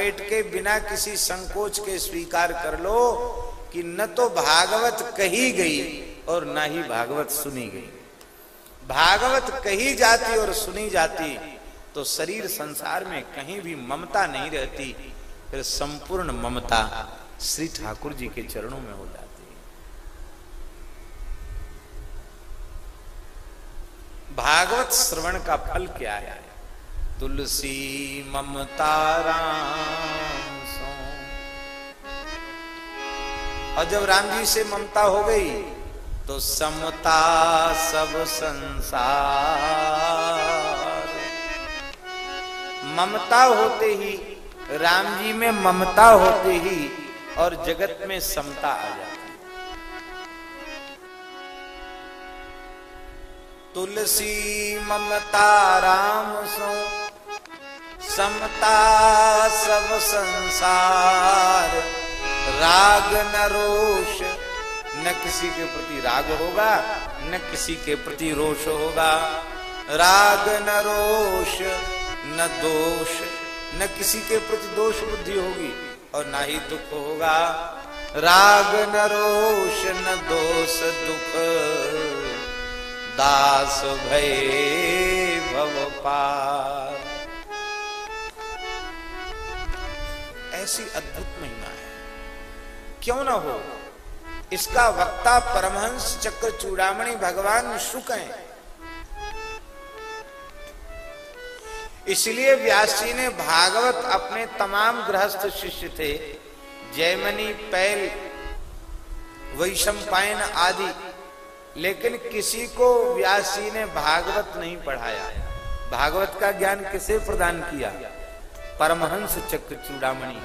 लपेट के बिना किसी संकोच के स्वीकार कर लो कि न तो भागवत कही गई और न ही भागवत सुनी गई। भागवत कही जाती और सुनी जाती तो शरीर संसार में कहीं भी ममता नहीं रहती, फिर संपूर्ण ममता श्री ठाकुर जी के चरणों में हो जाती भागवत श्रवण का फल क्या है? तुलसी ममता राम और जब राम जी से ममता हो गई तो समता सब संसार। ममता होते ही, राम जी में ममता होते ही और जगत में समता आ जाती तुलसी ममता राम सो। समता सब संसार। राग न रोष। न किसी के प्रति राग होगा, न किसी के प्रति रोष होगा। राग न रोष, न दोष। न किसी के प्रति दोष बुद्धि होगी और ना ही दुख होगा। राग न रोष, न दोष दुख। दास भय भव पार। ऐसी अद्भुत महिमा है। क्यों ना हो? इसका वक्ता परमहंस चक्र चूड़ामणि भगवान शुक हैं इसलिए व्यास जी ने भागवत अपने तमाम गृहस्थ शिष्य थे जयमनी पैल, वैशंपायन आदि, लेकिन किसी को व्यास जी ने भागवत नहीं पढ़ाया। भागवत का ज्ञान किसे प्रदान किया? परमहंस चक्र चूड़ामणि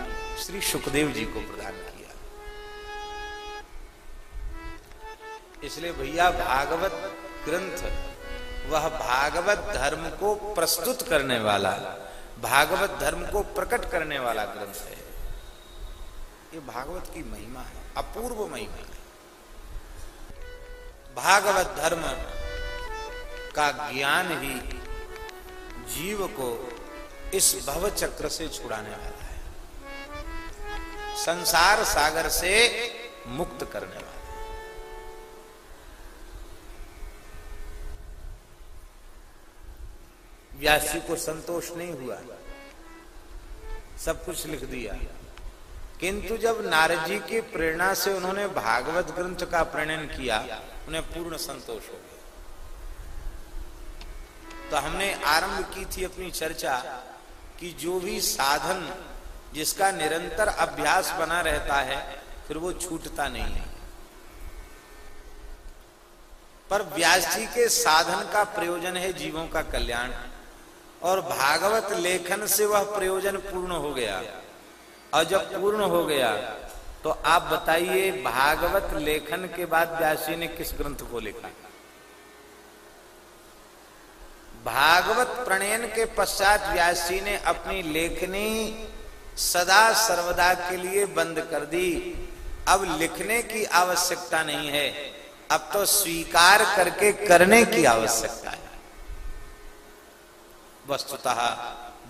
श्री सुखदेव जी को प्रदान किया। इसलिए भैया भागवत ग्रंथ, वह भागवत धर्म को प्रस्तुत करने वाला, भागवत धर्म को प्रकट करने वाला ग्रंथ है। ये भागवत की महिमा है, अपूर्व महिमा है। भागवत धर्म का ज्ञान ही जीव को इस भव चक्र से छुड़ाने वाला है। संसार सागर से मुक्त करने वाला व्यास जी को संतोष नहीं हुआ। सब कुछ लिख दिया। किंतु जब नारद जी की प्रेरणा से उन्होंने भागवत ग्रंथ का प्रणयन किया, उन्हें पूर्ण संतोष हो गया। तो हमने आरंभ की थी अपनी चर्चा। कि जो भी साधन जिसका निरंतर अभ्यास बना रहता है, फिर वो छूटता नहीं है। पर व्यास जी के साधन का प्रयोजन है जीवों का कल्याण, और भागवत लेखन से वह प्रयोजन पूर्ण हो गया। और जब पूर्ण हो गया तो आप बताइए, भागवत लेखन के बाद व्यासी ने किस ग्रंथ को लिखा? भागवत प्रणयन के पश्चात व्यासी ने अपनी लेखनी सदा सर्वदा के लिए बंद कर दी। अब लिखने की आवश्यकता नहीं है। अब तो स्वीकार करके करने की आवश्यकता है। वस्तुतः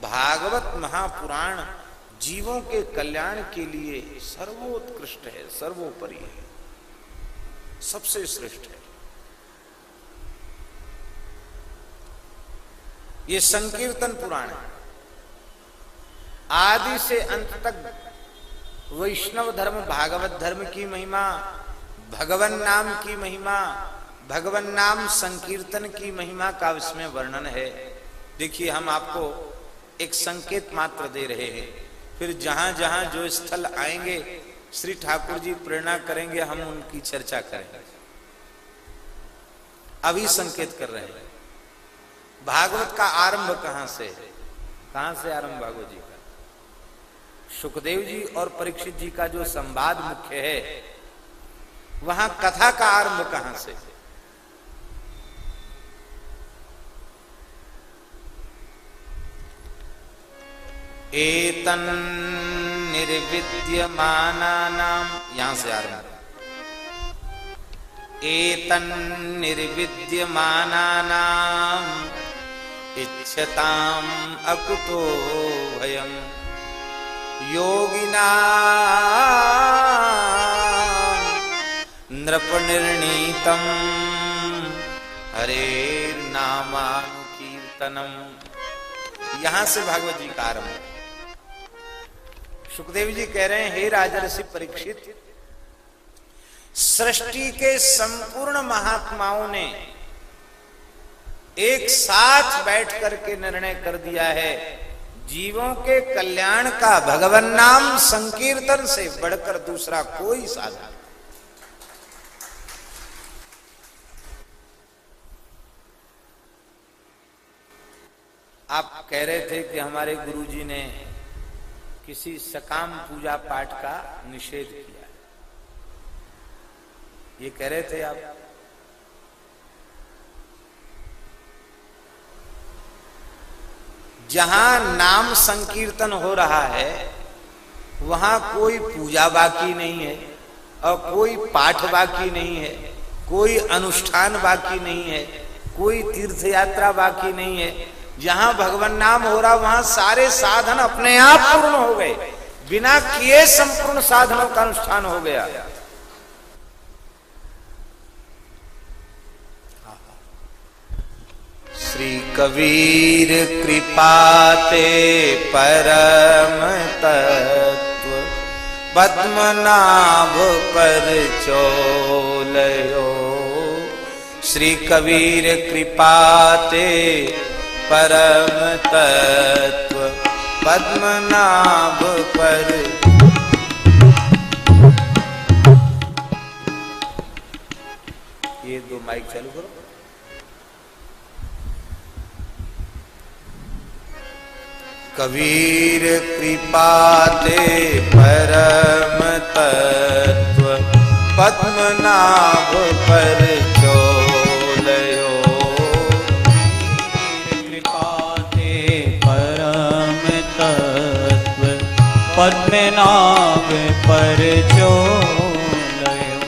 भागवत महापुराण जीवों के कल्याण के लिए सर्वोत्कृष्ट है, सर्वोपरि है, सबसे श्रेष्ठ है। ये संकीर्तन पुराण है। आदि से अंत तक वैष्णव धर्म, भागवत धर्म की महिमा, भगवन नाम की महिमा, भगवन नाम संकीर्तन की महिमा का इसमें वर्णन है। देखिए, हम आपको एक संकेत मात्र दे रहे हैं। फिर जहाँ जहाँ जो स्थल आएँगे, श्री ठाकुर जी प्रेरणा करेंगे, हम उनकी चर्चा करेंगे। अभी संकेत कर रहे हैं। भागवत का आरंभ कहाँ से? है कहाँ से आरंभ भागवत जी का सुखदेव जी और परीक्षित जी का जो संवाद मुख्य है, वहाँ कथा का आरंभ कहाँ से? है निर्विद्यमानानाम यहाँ से आरंभ। एतन निर्विद्यमानानाम इच्छताम अकुतो भयम। योगिना हरे नामानुकीर्तनम। यहाँ से भागवत जी का आरंभ। सुखदेव जी कह रहे हैं, हे राजर्षि परीक्षित, सृष्टि के संपूर्ण महात्माओं ने एक साथ बैठ करके निर्णय कर दिया है। जीवों के कल्याण का भगवान नाम संकीर्तन से बढ़कर दूसरा कोई साधन। आप कह रहे थे कि हमारे गुरुजी ने किसी सकाम पूजा पाठ का निषेध किया। ये कह रहे थे आप? जहाँ नाम संकीर्तन हो रहा है, वहाँ कोई पूजा बाकी नहीं है, और कोई पाठ बाकी नहीं है, कोई अनुष्ठान बाकी नहीं है, कोई तीर्थ यात्रा बाकी नहीं है। जहाँ भगवान नाम हो रहा, वहाँ सारे साधन अपने आप पूर्ण हो गए। बिना किए संपूर्ण साधनों का अनुष्ठान हो गया। श्री कबीर कृपाते परम तत्व। पद्मनाभ पर चोलयो। श्री कबीर कृपाते परम तत्व। पद्मनाभ पर ये दो माइक चालू करो। कबीर कृपाते परम तत्व। पद्मनाभ पर चोलयो। कृपाते परम तत्व। पद्मनाभ पर चोलयो।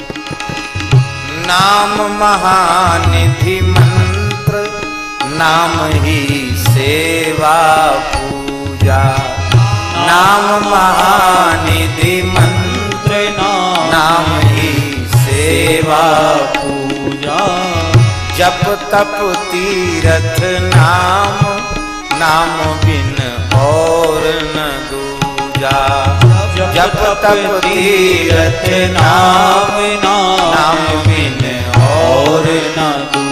नाम महानिधि मंत्र नाम ही सेवा पूजा नाम महानिधि मंत्र नाम। ही सेवा पूजा। जप तप तीरथ नाम। नाम बिन और न दूजा। जप तप तीरथ नाम नाम नाम बिन और न दूजा।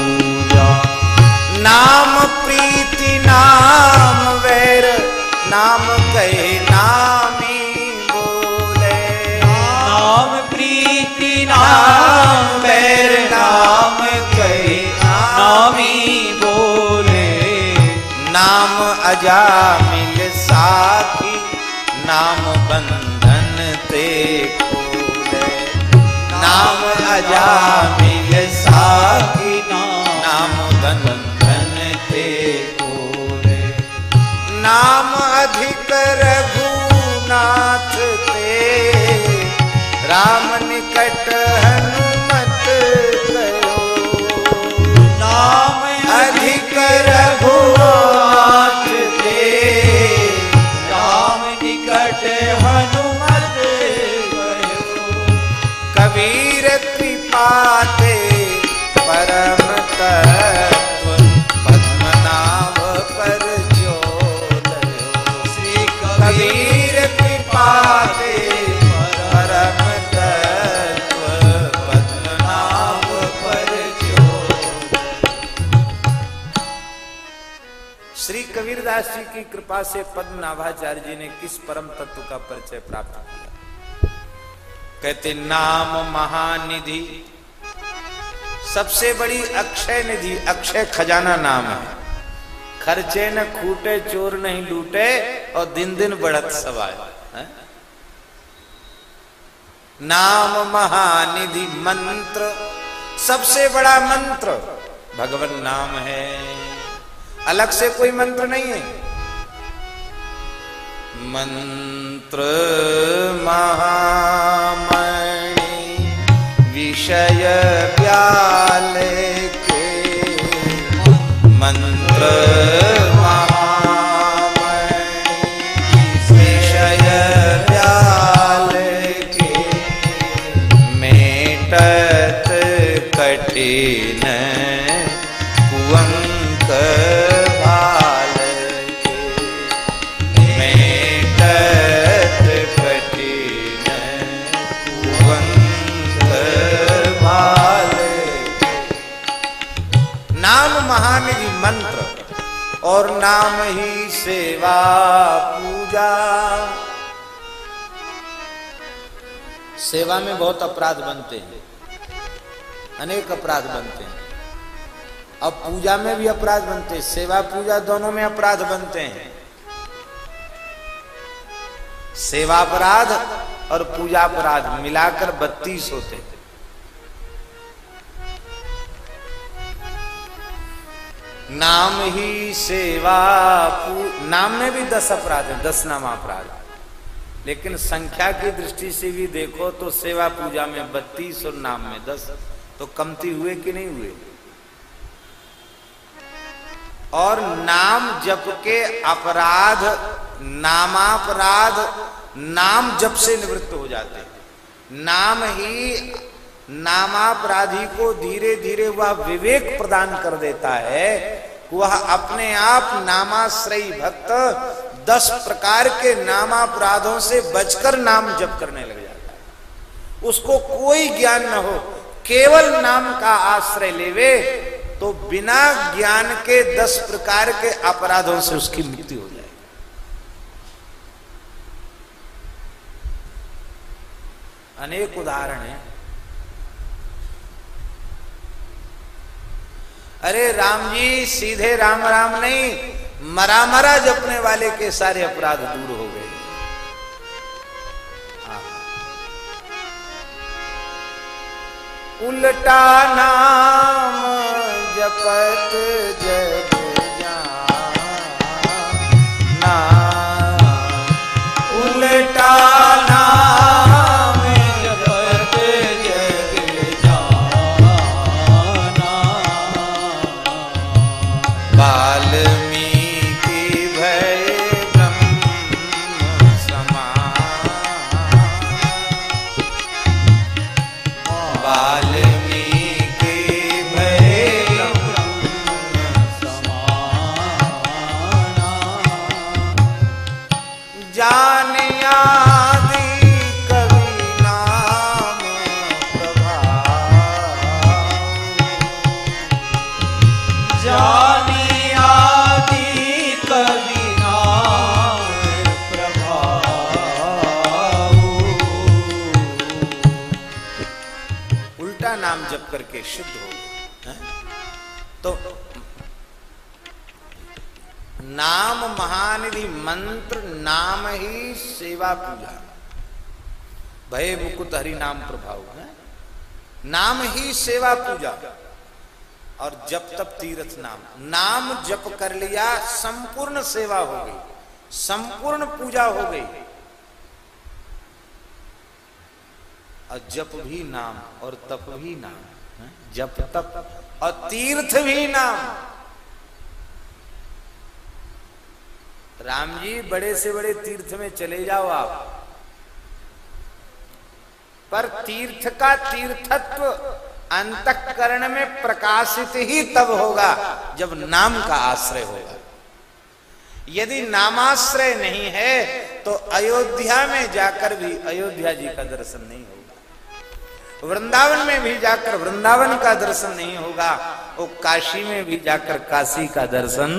नाम कहे नामी बोले। नाम प्रीति नाम बैर नाम कहे नामी बोले। नाम अजामिल साखी नाम बंधन ते खोले। नाम अजामिल की कृपा से पद्मनाभाचार्य जी ने किस परम तत्व का परिचय प्राप्त किया? कहते, नाम महानिधि, सबसे बड़ी अक्षय निधि, अक्षय खजाना नाम है। खर्चे न खूटे, चोर नहीं लूटे और दिन दिन बढ़त सवाए? नाम महानिधि मंत्र, सबसे बड़ा मंत्र। भगवान, नाम है। अलग से कोई मंत्र नहीं है। मंत्र महामणि बहुत अपराध बनते हैं। अनेक अपराध बनते हैं। अब पूजा में भी अपराध बनते हैं। सेवा पूजा दोनों में अपराध बनते हैं। सेवा अपराध और पूजा अपराध मिलाकर बत्तीस होते हैं। नाम ही सेवा नाम में भी दस अपराध है, दस नाम अपराध। लेकिन संख्या की दृष्टि से भी देखो तो सेवा पूजा में बत्तीस और नाम में दस। तो कमती हुए कि नहीं हुए? और नाम जप के अपराध, नामापराध, नाम जप से निवृत्त हो जाते नाम ही नामापराधी को धीरे धीरे वह विवेक प्रदान कर देता है वह अपने आप नामाश्रयी भक्त दस प्रकार के नामापराधों से बचकर नाम जप करने लग जाता है। उसको कोई ज्ञान न हो, केवल नाम का आश्रय लेवे तो बिना ज्ञान के दस प्रकार के अपराधों से उसकी मृत्यु हो जाए अनेक उदाहरण है। अरे राम जी, सीधे राम राम नहीं मरा मरा जपने वाले के सारे अपराध दूर हो गए। उल्टा नाम जपत जग जाना नाम ही सेवा पूजा। और जब तप तीर्थ नाम। नाम जप कर लिया, संपूर्ण सेवा हो गई। संपूर्ण पूजा हो गई। और जप भी नाम, और तप भी नाम, हैं? जप तप, और तीर्थ भी नाम। राम जी, बड़े से बड़े तीर्थ में चले जाओ आप। पर तीर्थ का तीर्थत्व अंतकरण में प्रकाशित ही तब होगा जब नाम का आश्रय होगा। यदि नामाश्रय नहीं है तो अयोध्या में जाकर भी अयोध्या जी का दर्शन नहीं होगा। वृंदावन में भी जाकर वृंदावन का दर्शन नहीं होगा वो काशी में भी जाकर काशी का दर्शन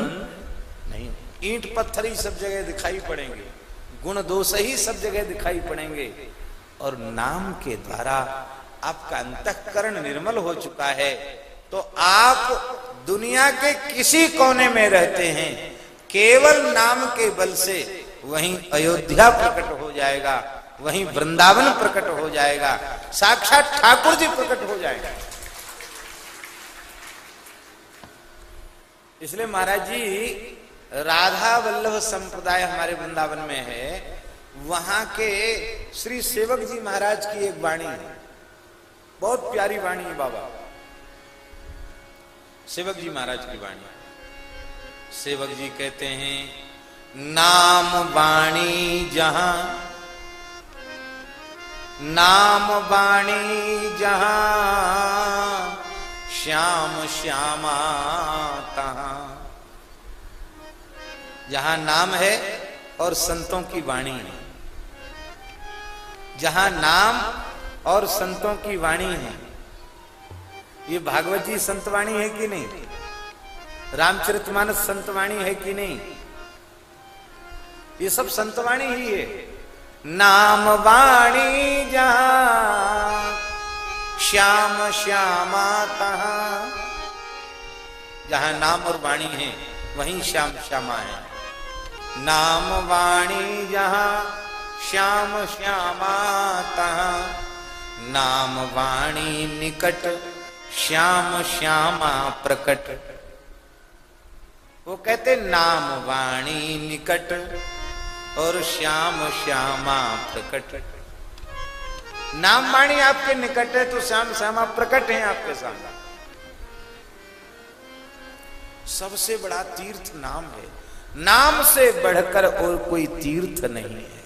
नहीं ईंट पत्थर ही सब जगह दिखाई पड़ेंगे, गुण दोष ही सब जगह दिखाई पड़ेंगे। और नाम के द्वारा आपका अंतकरण निर्मल हो चुका है तो आप दुनिया के किसी कोने में रहते हैं, केवल नाम के बल से वहीं अयोध्या प्रकट हो जाएगा, वहीं वृंदावन प्रकट हो जाएगा, साक्षात ठाकुर जी प्रकट हो जाएगा। इसलिए महाराज जी, राधा वल्लभ संप्रदाय हमारे वृंदावन में है वहाँ के श्री सेवक जी महाराज की एक वाणी है। बहुत प्यारी वाणी है बाबा। सेवक जी महाराज की वाणी सेवक जी कहते हैं, नाम वाणी जहाँ, नाम वाणी जहाँ, श्याम श्यामा तहां। जहाँ नाम है और संतों की वाणी है। जहाँ नाम और संतों की वाणी है। ये भागवत जी संतवाणी है कि नहीं? रामचरितमानस संतवाणी है कि नहीं? ये सब संतवाणी ही है। नाम वाणी जहाँ श्याम श्यामा तहा जहाँ नाम और वाणी है, वहीं श्याम श्यामा है नाम वाणी जहाँ श्याम श्यामा तहा नाम वाणी निकट, श्याम श्यामा प्रकट। वो कहते, नाम वाणी निकट और श्याम श्यामा प्रकट। नाम वाणी आपके निकट है तो श्याम श्यामा प्रकट है आपके सामने। सबसे बड़ा तीर्थ नाम है। नाम से बढ़कर और कोई तीर्थ नहीं है।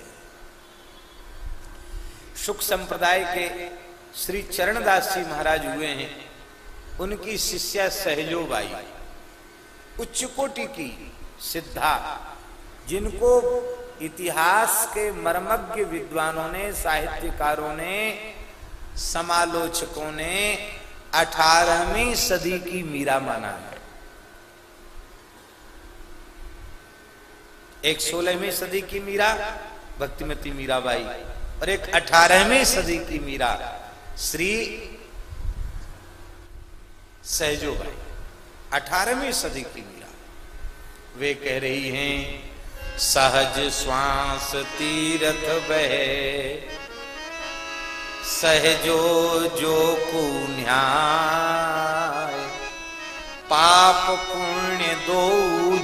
सुख संप्रदाय के श्री चरणदास जी महाराज हुए हैं। उनकी शिष्या सहजोबाई उच्च कोटि की सिद्धा, जिनको इतिहास के मर्मज्ञ विद्वानों ने, साहित्यकारों ने, समालोचकों ने अठारहवीं सदी की मीरा माना है। एक सोलहवीं सदी की मीरा, भक्तिमती मीराबाई। और एक अठारहवीं सदी की मीरा, श्री सहजोबाई अठारहवीं सदी की मीरा। वे कह रही हैं, सहज श्वास तीरथ बहे, सहजो जो को न्याय पाप पुण्य दो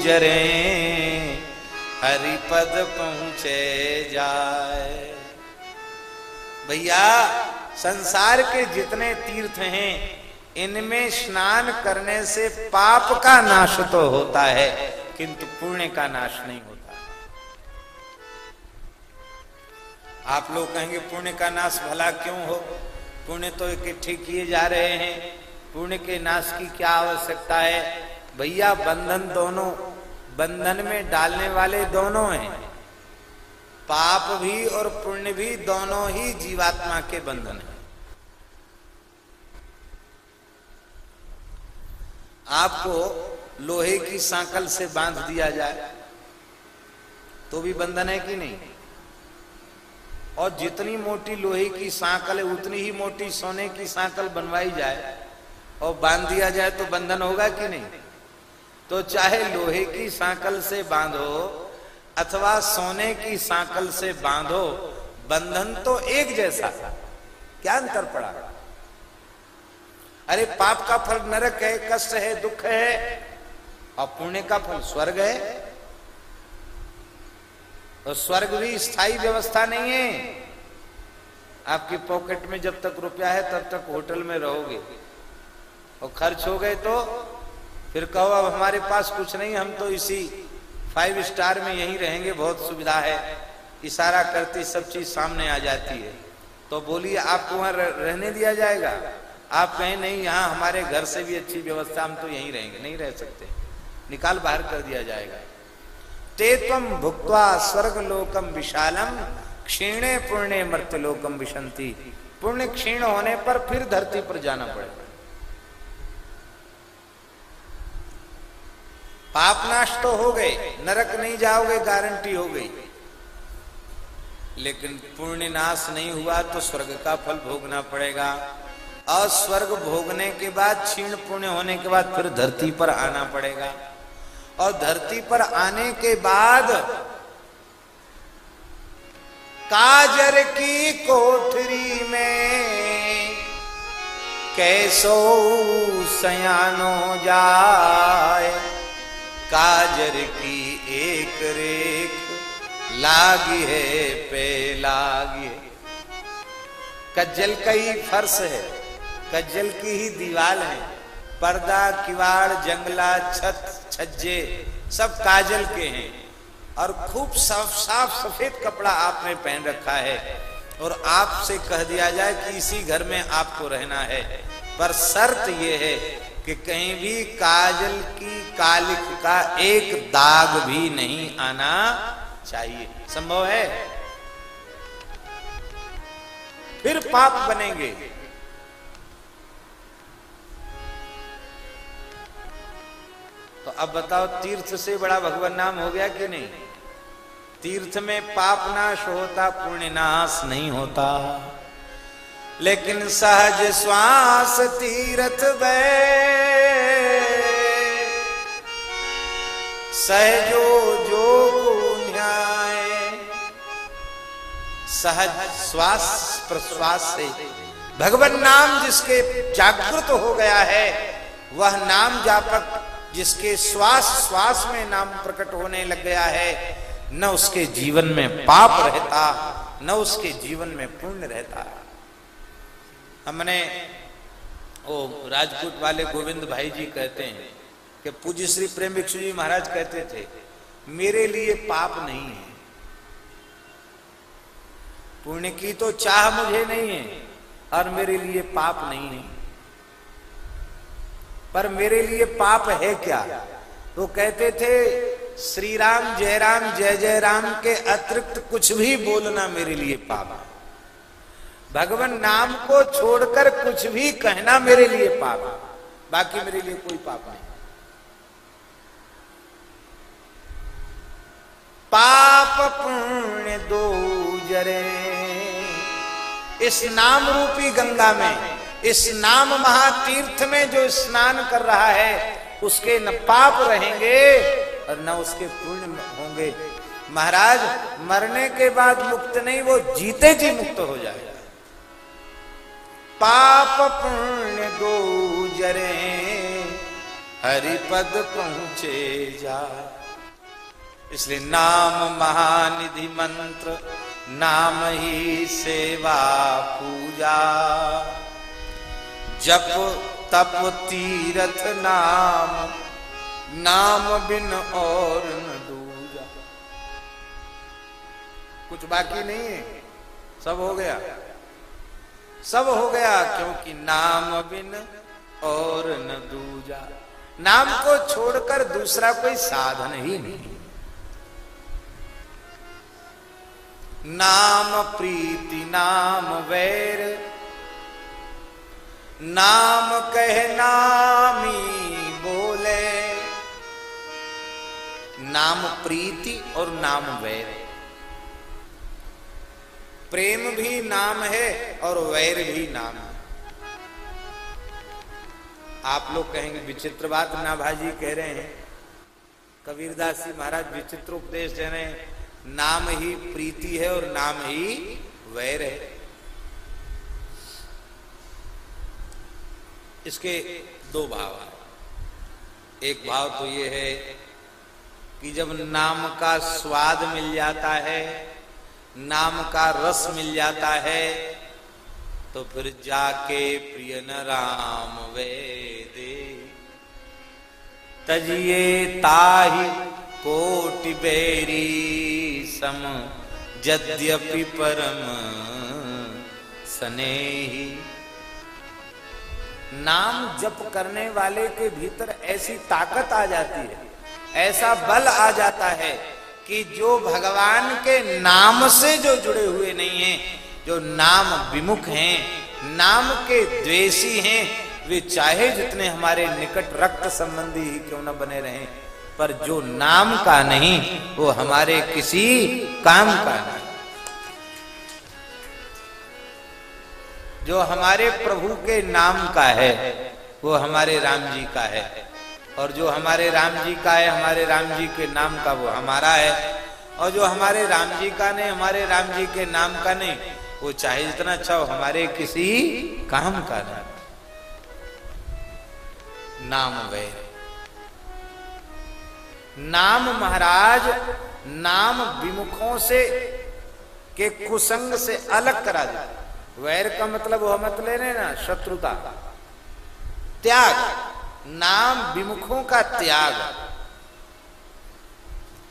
जरे हरिपद पहुँचे जाए। भैया, संसार के जितने तीर्थ हैं, इनमें स्नान करने से पाप का नाश तो होता है, किंतु पुण्य का नाश नहीं होता। आप लोग कहेंगे, पुण्य का नाश भला क्यों हो? पुण्य तो इकट्ठे किए जा रहे हैं। पुण्य के नाश की क्या आवश्यकता है? भैया, बंधन दोनों, बंधन में डालने वाले दोनों हैं। पाप भी और पुण्य भी दोनों ही जीवात्मा के बंधन है। आपको लोहे की सांकल से बाँध दिया जाए तो भी बंधन है कि नहीं? और जितनी मोटी लोहे की सांकल है, उतनी ही मोटी सोने की सांकल बनवाई जाए और बाँध दिया जाए तो बंधन होगा कि नहीं? तो चाहे लोहे की सांकल से बांधो अथवा सोने की सांकल से बांधो, बंधन तो एक जैसा। क्या अंतर पड़ा? अरे, पाप का फल नरक है, कष्ट है, दुख है, और पुण्य का फल स्वर्ग है। और स्वर्ग भी स्थायी व्यवस्था नहीं है। आपकी पॉकेट में जब तक रुपया है, तब तक होटल में रहोगे। और खर्च हो गए तो फिर कहो, अब हमारे पास कुछ नहीं, हम तो इसी फाइव स्टार में यहीं रहेंगे, बहुत सुविधा है। इशारा करती सब चीज़ सामने आ जाती है। तो बोलिए, आपको वहाँ रहने दिया जाएगा? आप कहें, नहीं, यहाँ हमारे घर से भी अच्छी व्यवस्था, हम तो यहीं रहेंगे। नहीं रह सकते। निकाल बाहर कर दिया जाएगा। तेतम भुक्वा स्वर्ग लोकम विशालम क्षीणे पुण्य मृत्यु लोकम विशंति पुण्य क्षीण होने पर फिर धरती पर जाना पड़ेगा। पाप नाश तो हो गए, नरक नहीं जाओगे, गारंटी हो गई। लेकिन पुण्य नाश नहीं हुआ तो स्वर्ग का फल भोगना पड़ेगा। और स्वर्ग भोगने के बाद, क्षीण पुण्य होने के बाद फिर धरती पर आना पड़ेगा। और धरती पर आने के बाद, काजर की कोठरी में कैसो सयानो जाए। काजर की एक रेख। लागी है, पे लागी है। कज्जल का ही फर्श है, कज्जल की ही दीवाल है। पर्दा, किवाड़, जंगला, छत, छज्जे सब काजल के हैं। और खूब साफ़ साफ़, सफ़ेद कपड़ा आपने पहन रखा है। और आपसे कह दिया जाए कि इसी घर में आपको रहना है। पर शर्त यह है कि कहीं भी काजल की कालिक का एक दाग भी नहीं आना चाहिए। संभव है? फिर पाप बनेंगे। तो अब बताओ, तीर्थ से बड़ा भगवान नाम हो गया कि नहीं? तीर्थ में पाप नाश होता, पुण्य नाश नहीं होता। लेकिन सहज श्वास तीर्थ सहजो जो न्याय। सहज श्वास प्रश्वास से। भगवान नाम जिसके जागृत हो गया है, वह नाम जापक जिसके श्वास श्वास में नाम प्रकट होने लग गया है, न उसके जीवन में पाप रहता, न उसके जीवन में पुण्य रहता। हमने ओ राजपूत वाले गोविंद भाई जी कहते हैं कि पूज्य श्री प्रेम भिक्षु जी महाराज कहते थे, मेरे लिए पाप नहीं है। पुण्य की तो चाह मुझे नहीं है और मेरे लिए पाप नहीं है। पर मेरे लिए पाप है क्या? तो कहते थे श्री राम जय राम जय जय राम के अतिरिक्त कुछ भी बोलना मेरे लिए पाप है। भगवान नाम को छोड़कर कुछ भी कहना मेरे लिए पाप है। बाकी मेरे लिए कोई पाप नहीं। पाप पुण्य दो जरे। इस नाम रूपी गंगा में, इस नाम महातीर्थ में जो स्नान कर रहा है, उसके न पाप रहेंगे और न उसके पुण्य होंगे। महाराज, मरने के बाद मुक्त नहीं, वो जीते जी मुक्त हो जाएगा। पाप पुण्य दो जरे हरिपद पहुँचे जा इसलिए नाम महानिधि मंत्र, नाम ही सेवा पूजा। जप तप तीरथ नाम नाम बिन और न दूजा। कुछ बाकी नहीं है? सब हो गया? सब हो गया क्योंकि नाम बिन और न दूजा। नाम को छोड़कर दूसरा कोई साधन ही नहीं। नाम प्रीति, नाम वैर। नाम कह नामी बोले। नाम प्रीति और नाम वैर। प्रेम भी नाम है और वैर भी नाम है। आप लोग कहेंगे, विचित्र बात ना भाजी कह रहे हैं। कबीरदास जी महाराज विचित्र उपदेश दे रहे हैं। नाम ही प्रीति है और नाम ही वैर है। इसके दो भाव है। एक भाव तो ये है कि जब नाम का स्वाद मिल जाता है नाम का रस मिल जाता है तो फिर जाके प्रिय न राम वे दे तजिए ताही कोटि बेरी सम, यद्यपि परम स्नेही। नाम जप करने वाले के भीतर ऐसी ताकत आ जाती है, ऐसा बल आ जाता है कि जो भगवान के नाम से जो जुड़े हुए नहीं हैं, जो नाम विमुख हैं, नाम के द्वेषी हैं, वे चाहे जितने हमारे निकट रक्त संबंधी ही क्यों न बने रहें, पर जो नाम का नहीं, वो हमारे किसी काम का नहीं। जो हमारे प्रभु के नाम का है, वो हमारे राम जी का है। और जो हमारे राम जी का है, हमारे राम जी के नाम का वो हमारा है। और जो हमारे राम जी का नहीं, हमारे राम जी के नाम का नहीं, वो चाहे जितना अच्छा हो, हमारे किसी काम का नहीं। नाम वैर नाम महाराज, नाम विमुखों से, के कुसंग से अलग करा देता वैर का मतलब वह मत ले रहे ना, शत्रुता। त्याग। नाम विमुखों का त्याग।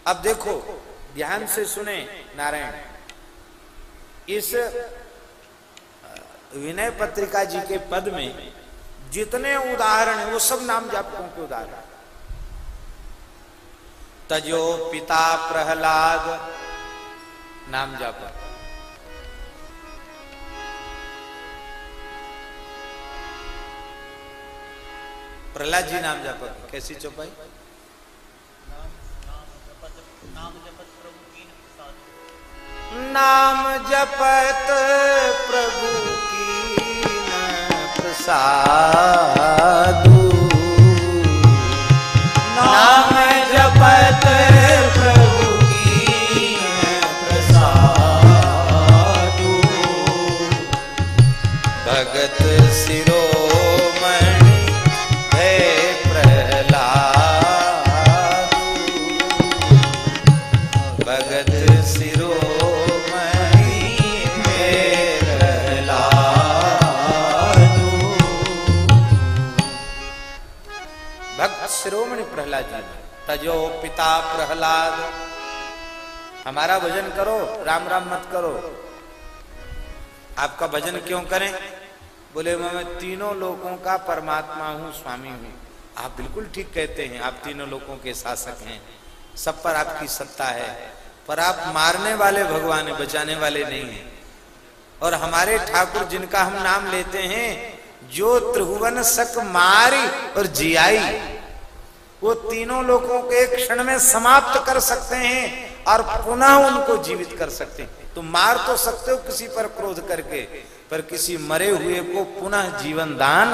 अब देखो, ध्यान से सुने, नारायण। इस विनय पत्रिका जी के पद में जितने उदाहरण है, वो सब नाम जापकों के उदाहरण तजो पिता प्रहलाद, नाम जापक। प्रहलाद जी नाम जापक कैसी चौपाई? नाम जपत प्रभु की प्रसाद। प्रहलाद जी। तजो पिता प्रहलाद। हमारा भजन करो, राम राम मत करो। आपका भजन क्यों करें? बोले, मैं तीनों लोगों का परमात्मा हूँ, स्वामी हूँ। आप बिल्कुल ठीक कहते हैं, आप तीनों लोगों के शासक हैं। सब पर आपकी सत्ता है। पर आप मारने वाले भगवान है, बचाने वाले नहीं हैं। और हमारे ठाकुर जिनका हम नाम लेते हैं जो त्रिभुवन सक मारी और जियाई। वो तीनों लोगों को एक क्षण में समाप्त कर सकते हैं और पुनः उनको जीवित कर सकते हैं। तो मार तो सकते हो किसी पर क्रोध करके, पर किसी मरे हुए को पुनः जीवन दान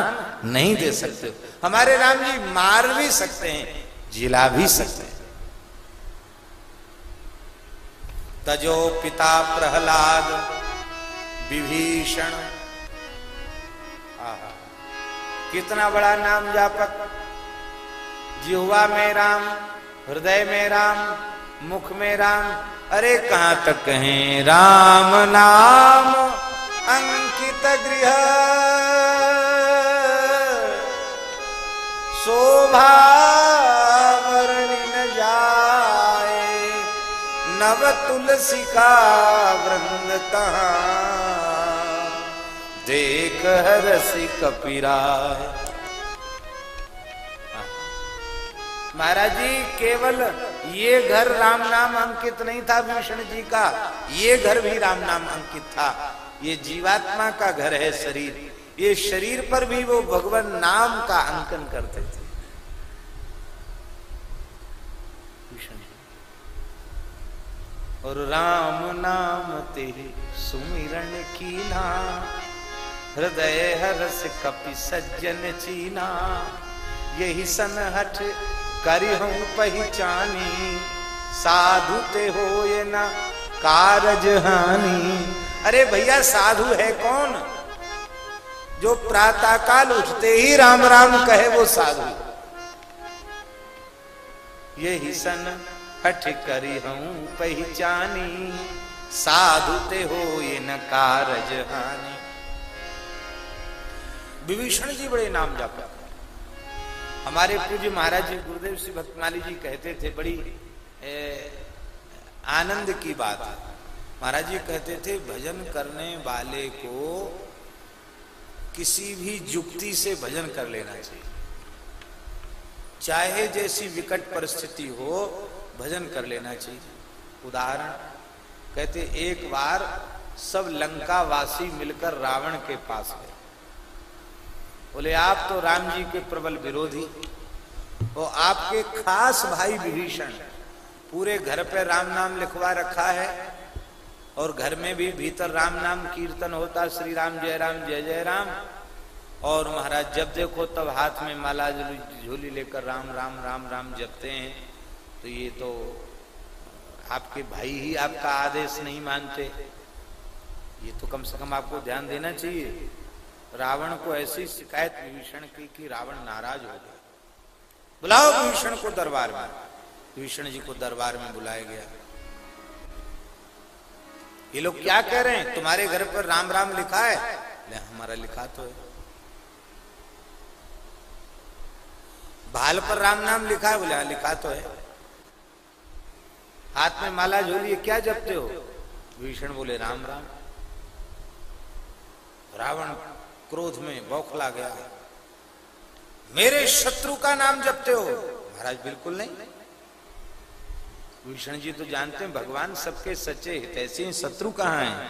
नहीं दे सकते हमारे राम जी मार भी सकते हैं, जिला भी सकते हैं। तजो पिता प्रहलाद विभीषण। कितना बड़ा नाम जापक जिहुआ में राम, हृदय में राम, मुख में राम। अरे कहाँ तक कहें? राम नाम अंकित गृह। शोभा न जाए, नव तुलसी का वृंद तहाँ। देख हरसी कपिराय महाराज जी केवल ये घर राम नाम अंकित नहीं था भीषण जी का। ये घर भी राम नाम अंकित था। ये जीवात्मा का घर है शरीर। ये शरीर पर भी वो भगवान नाम का अंकन करते थे। और राम नाम तेरे सुमिरन कीना, हृदय हरस कपि सज्जन चीना। यही सन हठ करी हूँ पहचानी। साधु ते हो ये न कारज हानि। अरे भैया, साधु है कौन? जो प्रातः काल उठते ही राम राम कहे वो साधु। यही सन हठ करी हूँ पहचानी। साधु ते हो ये न कारज हानि। विभीषण जी बड़े नाम जापक हमारे पूज्य महाराज जी गुरुदेव श्री भक्तमाली जी कहते थे बड़ी ए, आनंद की बात। महाराज जी कहते थे भजन करने वाले को किसी भी जुक्ति से भजन कर लेना चाहिए। चाहे जैसी विकट परिस्थिति हो भजन कर लेना चाहिए। उदाहरण कहते एक बार सब लंका वासी मिलकर रावण के पास गए। बोले, आप तो राम जी के प्रबल विरोधी और आपके खास भाई विभीषण, पूरे घर पे राम नाम लिखवा रखा है और घर में भी भीतर राम नाम कीर्तन होता, श्री राम जय राम, जय जय राम। और महाराज, जब देखो तब हाथ में माला झोली लेकर राम राम राम राम जपते हैं तो ये तो आपके भाई ही आपका आदेश नहीं मानते। ये तो कम से कम आपको ध्यान देना चाहिए। रावण को ऐसी शिकायत विभीषण की कि रावण नाराज़ हो गया। बुलाओ विभीषण को दरबार में। विभीषण जी को दरबार में बुलाया गया। ये लोग क्या कह रहे हैं? तुम्हारे घर पर राम राम लिखा है? ले, हमारा लिखा तो है। भाल पर राम नाम लिखा है, बोले हाँ लिखा तो है। हाथ में माला झोलिए क्या जपते हो? भीषण बोले, राम राम। रावण क्रोध में बौखला गया। मेरे शत्रु का नाम जपते हो। महाराज, बिल्कुल नहीं। भूषण जी तो जानते हैं, भगवान सबके सच्चे हित ऐसे शत्रु कहाँ हैं?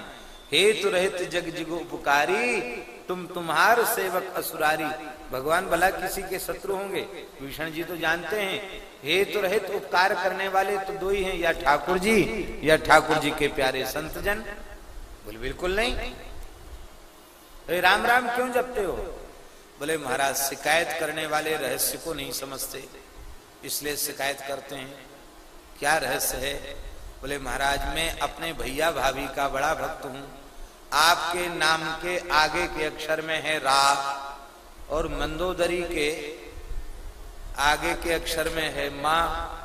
हेतु रहित जग जिगो उपकारी, तुम तुम्हार सेवक असुरारी। भगवान भला किसी के शत्रु होंगे। विष्ण जी तो जानते हैं हे तो रहे तो उपकार करने वाले तो दो ही हैं, या ठाकुर जी, या ठाकुर जी के प्यारे संत जन बोले, बिल्कुल नहीं। अरे राम राम क्यों जपते हो? बोले, महाराज, शिकायत करने वाले रहस्य को नहीं समझते। इसलिए शिकायत करते हैं। क्या रहस्य है? बोले, महाराज, मैं अपने भैया भाभी का बड़ा भक्त हूँ। आपके नाम के आगे के अक्षर में है रा और मंदोदरी के आगे के अक्षर में है माँ।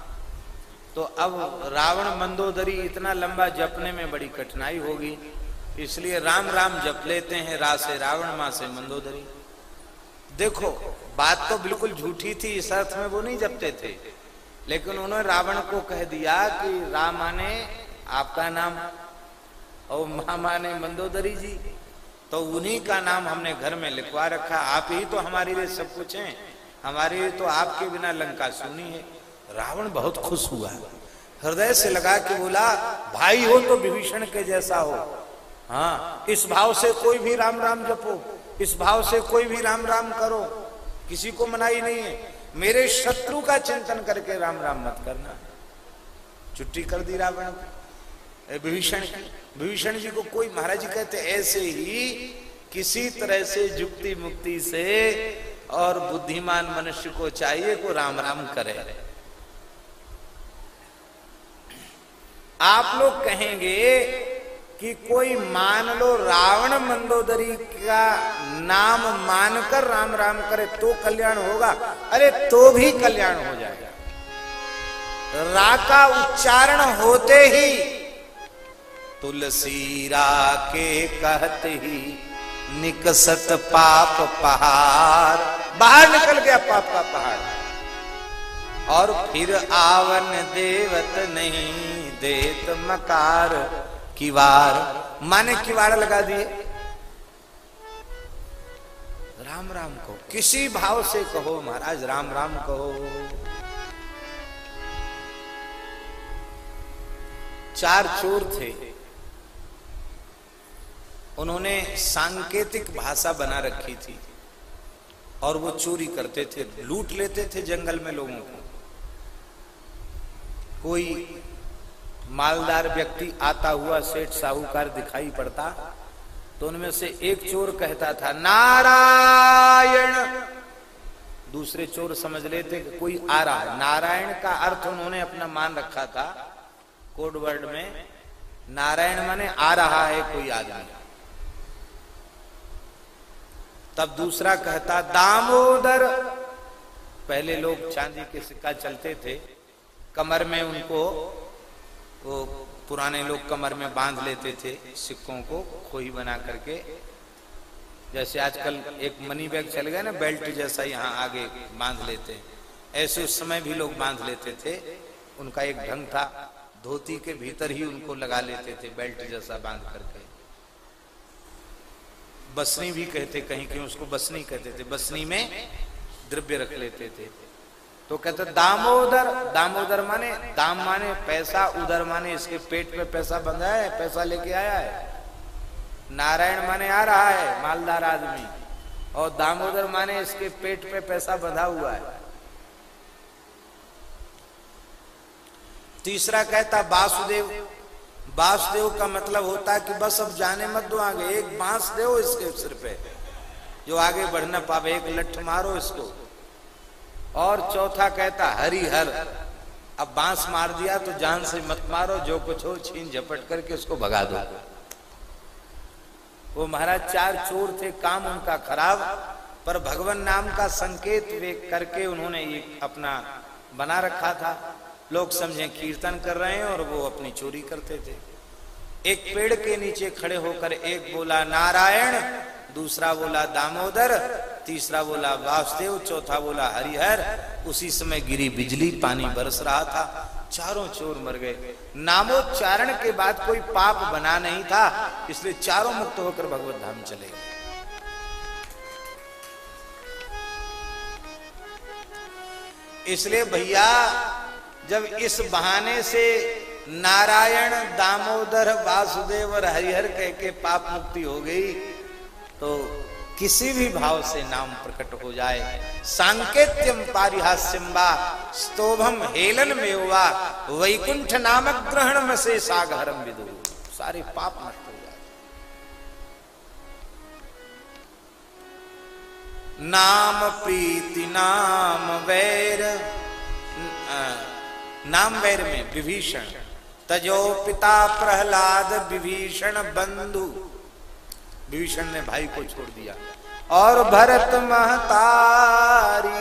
तो अब रावण मंदोदरी इतना लंबा जपने में बड़ी कठिनाई होगी। इसलिए राम राम जप लेते हैं रा से रावण माँ से मंदोदरी। देखो, बात तो बिल्कुल झूठी थी, इस अर्थ में वो नहीं जपते थे। लेकिन उन्होंने रावण को कह दिया कि राम माने आपका नाम और माँ माने मंदोदरी जी। तो उन्हीं का नाम हमने घर में लिखवा रखा। आप ही तो हमारे लिए सब कुछ हैं। हमारे लिए तो आपके बिना लंका सुनी है। रावण बहुत खुश हुआ। हृदय से लगा के बोला, भाई हो तो विभीषण के जैसा हो। हाँ इस भाव से कोई भी राम राम जपो, इस भाव से कोई भी राम राम करो, किसी को मनाई नहीं है। मेरे शत्रु का चिंतन करके राम राम मत करना। छुट्टी कर दी रावण विभीषण विभीषण जी को कोई महाराज जी कहते ऐसे ही किसी तरह से जुक्ति मुक्ति से और बुद्धिमान मनुष्य को चाहिए को राम राम करे। आप लोग कहेंगे कि कोई मान लो रावण मंदोदरी का नाम मानकर राम राम करे तो कल्याण होगा। अरे तो भी कल्याण हो जाएगा। रा का उच्चारण होते ही तुलसी रा के कहत ही निकसत पाप पहाड़। बाहर निकल गया पाप का पहाड़। और फिर आवन देवत नहीं देत मकार। किवार माने किवाड़ लगा दिए राम राम को, किसी भाव से कहो, महाराज, राम राम कहो। चार चोर थे। उन्होंने सांकेतिक भाषा बना रखी थी और वो चोरी करते थे, लूट लेते थे जंगल में लोगों को। कोई मालदार व्यक्ति आता हुआ सेठ साहूकार दिखाई पड़ता तो उनमें से एक चोर कहता था, नारायण! दूसरे चोर समझ लेते कि कोई आ रहा है। नारायण का अर्थ उन्होंने अपना मान रखा था कोड वर्ड में, नारायण माने आ रहा है कोई आ आदमी। तब दूसरा कहता, दामोदर! पहले लोग चांदी के सिक्का चलते थे, कमर में उनको वो पुराने लोग कमर में बाँध लेते थे, सिक्कों को खोई बना करके। जैसे आजकल एक मनी बैग चल गया ना बेल्ट जैसा यहाँ आगे बाँध लेते हैं। ऐसे उस समय भी लोग बाँध लेते थे। उनका एक ढंग था, धोती के भीतर ही उनको लगा लेते थे बेल्ट जैसा बाँध करके। बसनी भी कहते, कहीं कहीं उसको बसनी कहते थे। बसनी में द्रव्य रख लेते थे। तो कहते दामोदर दामोदर माने, दाम माने पैसा, उधर माने इसके पेट में पैसा बंधा है, पैसा लेके आया है। नारायण माने आ रहा है, मालदार आदमी। और दामोदर माने इसके पेट पे पैसा बंधा हुआ है। तीसरा कहता, वासुदेव बांसदेव का मतलब होता है कि बस अब जाने मत दो आगे, एक बाँस दो इसके सिर पे। जो आगे बढ़ ना पावे, एक लठ मारो इसको। और चौथा कहता, हरिहर। अब बाँस मार दिया तो जान से मत मारो, जो कुछ हो छीन झपट करके उसको भगा दो। वो महाराज चार चोर थे, काम उनका खराब, पर भगवान नाम का संकेत वे करके उन्होंने ये अपना बना रखा था। लोग समझे, कीर्तन कर रहे हैं और वो अपनी चोरी करते थे। एक पेड़ के नीचे खड़े होकर एक बोला, नारायण दूसरा बोला दामोदर, तीसरा बोला वासुदेव, चौथा बोला हरिहर। उसी समय गिरी बिजली, पानी बरस रहा था। चारों चोर मर गए। नामोच्चारण के बाद कोई पाप बना नहीं था, इसलिए चारों मुक्त होकर भगवत धाम चले गए। इसलिए भैया, जब इस बहाने से नारायण, दामोदर, वासुदेव और हरिहर कह के पाप मुक्ति हो गई तो किसी भी भाव से नाम प्रकट हो जाए। सांकेत्यम पारिहास्यम स्तोभम हेलन में हुआ वैकुंठ नामक ग्रहण में से सागरम विदु। सारे पाप नष्ट हो जाए। नाम प्रीति, नाम वैर नाम वैर में विभीषण, तजो पिता प्रहलाद विभीषण बंधु। विभीषण ने भाई को छोड़ दिया। और भरत महतारी।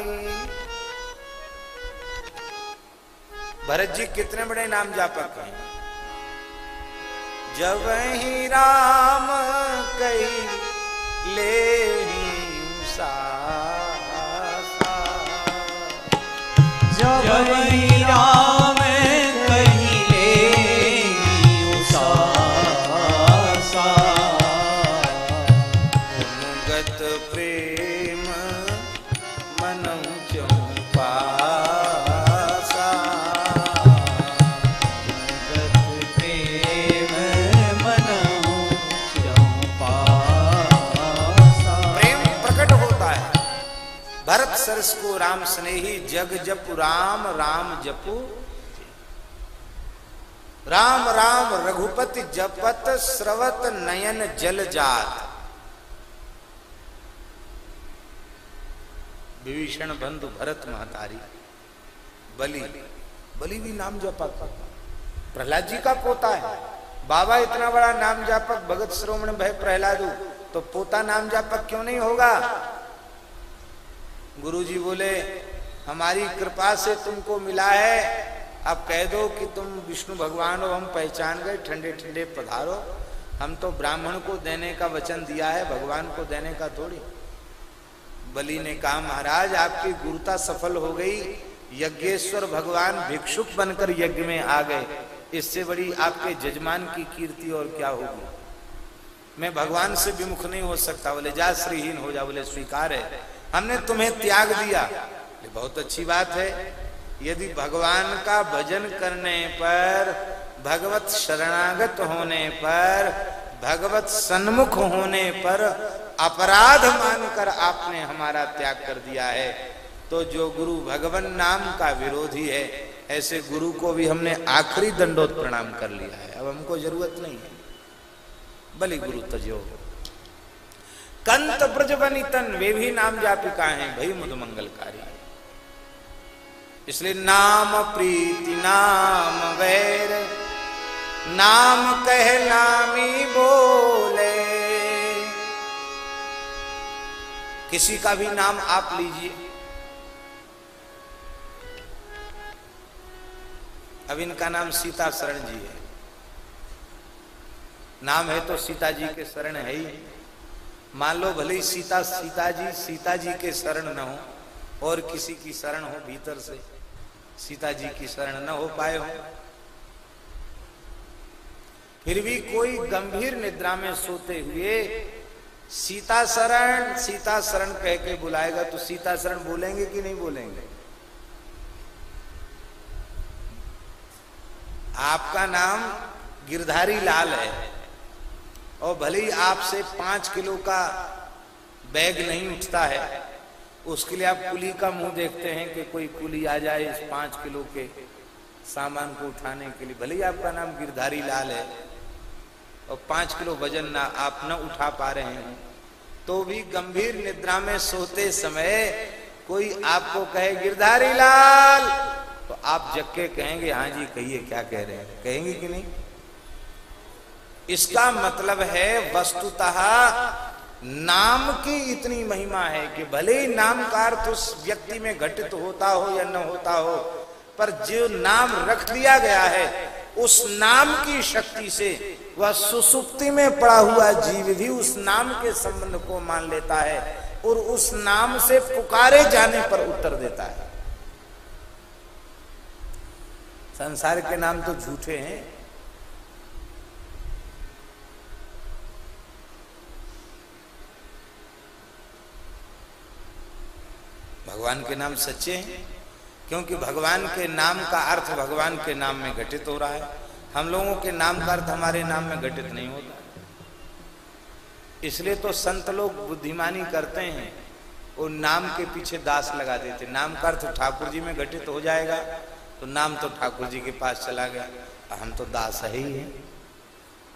भरत जी कितने बड़े नाम जापक हैं। जब ही राम कही, ले सा जब ही को राम स्नेही, जग जपु, राम राम जपु। राम राम, रघुपति जपत, स्रवत, नयन, जल जात। विभीषण बंधु भरत महतारी, बलि। बलि भी नाम जपक प्रहलाद जी का पोता है। बाबा इतना बड़ा नाम जापक, भगत श्रोमण भय प्रहलादू तो पोता नाम जापक क्यों नहीं होगा? गुरुजी बोले, हमारी कृपा से तुमको मिला है। अब कह दो कि तुम विष्णु भगवान हो, हम पहचान गए, ठंडे ठंडे पधारो। हम तो ब्राह्मण को देने का वचन दिया है, भगवान को देने का थोड़ी। बलि ने कहा, महाराज, आपकी गुरुता सफल हो गई। यज्ञेश्वर भगवान भिक्षुक बनकर यज्ञ में आ गए। इससे बड़ी आपके जजमान की कीर्ति और क्या होगी? मैं भगवान से विमुख नहीं हो सकता। बोले, जा, श्रीहीन हो जा। बोले, स्वीकार है। हमने तुम्हें त्याग दिया। ये बहुत अच्छी बात है। यदि भगवान का भजन करने पर, भगवत शरणागत होने पर, भगवत सन्मुख होने पर अपराध मानकर आपने हमारा त्याग कर दिया है तो जो गुरु भगवान नाम का विरोधी है, ऐसे गुरु को भी हमने आखिरी दंडोत प्रणाम कर लिया है। अब हमको ज़रूरत नहीं है। बलि गुरु तजो। कंत ब्रज तन वे भी नाम जापिका हैं भई मुद मंगलकारी इसलिए नाम प्रीति, नाम वैर, नाम कह, नामी बोले। किसी का भी नाम आप लीजिए। अब इनका नाम सीता शरण जी है। नाम है तो सीता जी के शरण है ही। मान लो भले ही सीता सीता जी सीता जी के शरण न हो, और किसी की शरण हो भीतर से सीता जी की शरण न हो पाए हो। फिर भी कोई गंभीर निद्रा में सोते हुए, सीता शरण सीता शरण कह के बुलाएगा तो सीता शरण बोलेंगे कि नहीं बोलेंगे? आपका नाम गिरधारी लाल है। और भले ही आपसे पाँच किलो का बैग नहीं उठता है, उसके लिए आप कुली का मुँह देखते हैं कि कोई कुली आ जाए इस पाँच किलो के सामान को उठाने के लिए। भले ही आपका नाम गिरधारी लाल है और पाँच किलो वज़न ना, आप न उठा पा रहे हैं तो भी गंभीर निद्रा में सोते समय कोई आपको कहे, गिरधारी लाल! तो आप जग के कहेंगे हाँ जी, कहिए, क्या कह रहे हैं? कहेंगे कि नहीं? इसका मतलब है वस्तुतः नाम की इतनी महिमा है कि भले ही नाम का अर्थ उस व्यक्ति में घटित होता हो या न होता हो, पर जो नाम रख दिया गया है, उस नाम की शक्ति से वह सुसुप्ति में पड़ा हुआ जीव भी उस नाम के संबंध को मान लेता है और उस नाम से पुकारे जाने पर उत्तर देता है। संसार के नाम तो झूठे हैं। भगवान के नाम सच्चे हैं, क्योंकि भगवान के नाम का अर्थ भगवान के नाम में घटित हो रहा है। हम लोगों के नाम का अर्थ हमारे नाम में घटित नहीं होता। इसलिए तो संत लोग बुद्धिमानी करते हैं और नाम के पीछे दास लगा देते नाम का अर्थ ठाकुर जी में घटित हो जाएगा तो नाम तो ठाकुर जी के पास चला गया। हम तो दास है ही हैं।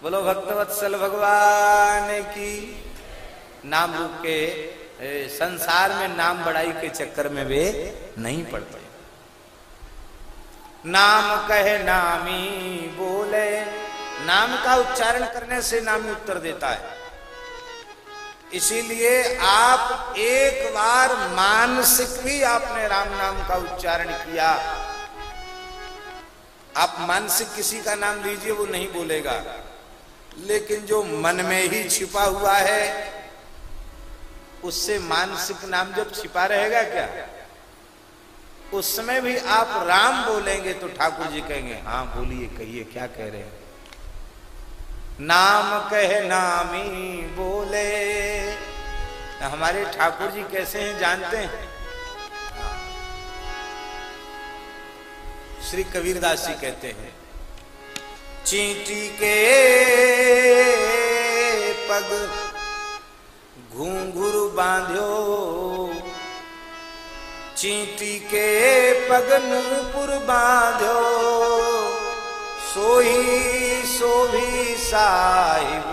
बोलो, भक्तवत्सल भगवान की नाम रूप के संसार में नाम बढ़ाई के चक्कर में वे नहीं पड़ते नाम कहे नामी बोले। नाम का उच्चारण करने से नामी उत्तर देता है। इसीलिए आप एक बार मानसिक भी आपने राम नाम का उच्चारण किया। आप मानसिक किसी का नाम लीजिए, वो नहीं बोलेगा। लेकिन जो मन में ही छिपा हुआ है उससे मानसिक नाम जब छिपा रहेगा क्या? उस समय भी आप राम बोलेंगे तो ठाकुर जी कहेंगे हाँ बोलिए, कहिए, क्या कह रहे हैं? नाम कह, नामी बोले। हमारे ठाकुर जी कैसे हैं, जानते हैं? श्री कबीरदास जी कहते हैं, चींटी के पग घूंघुर बांध्यो चींटी के पग बांध्यो सोही सो भी साहिब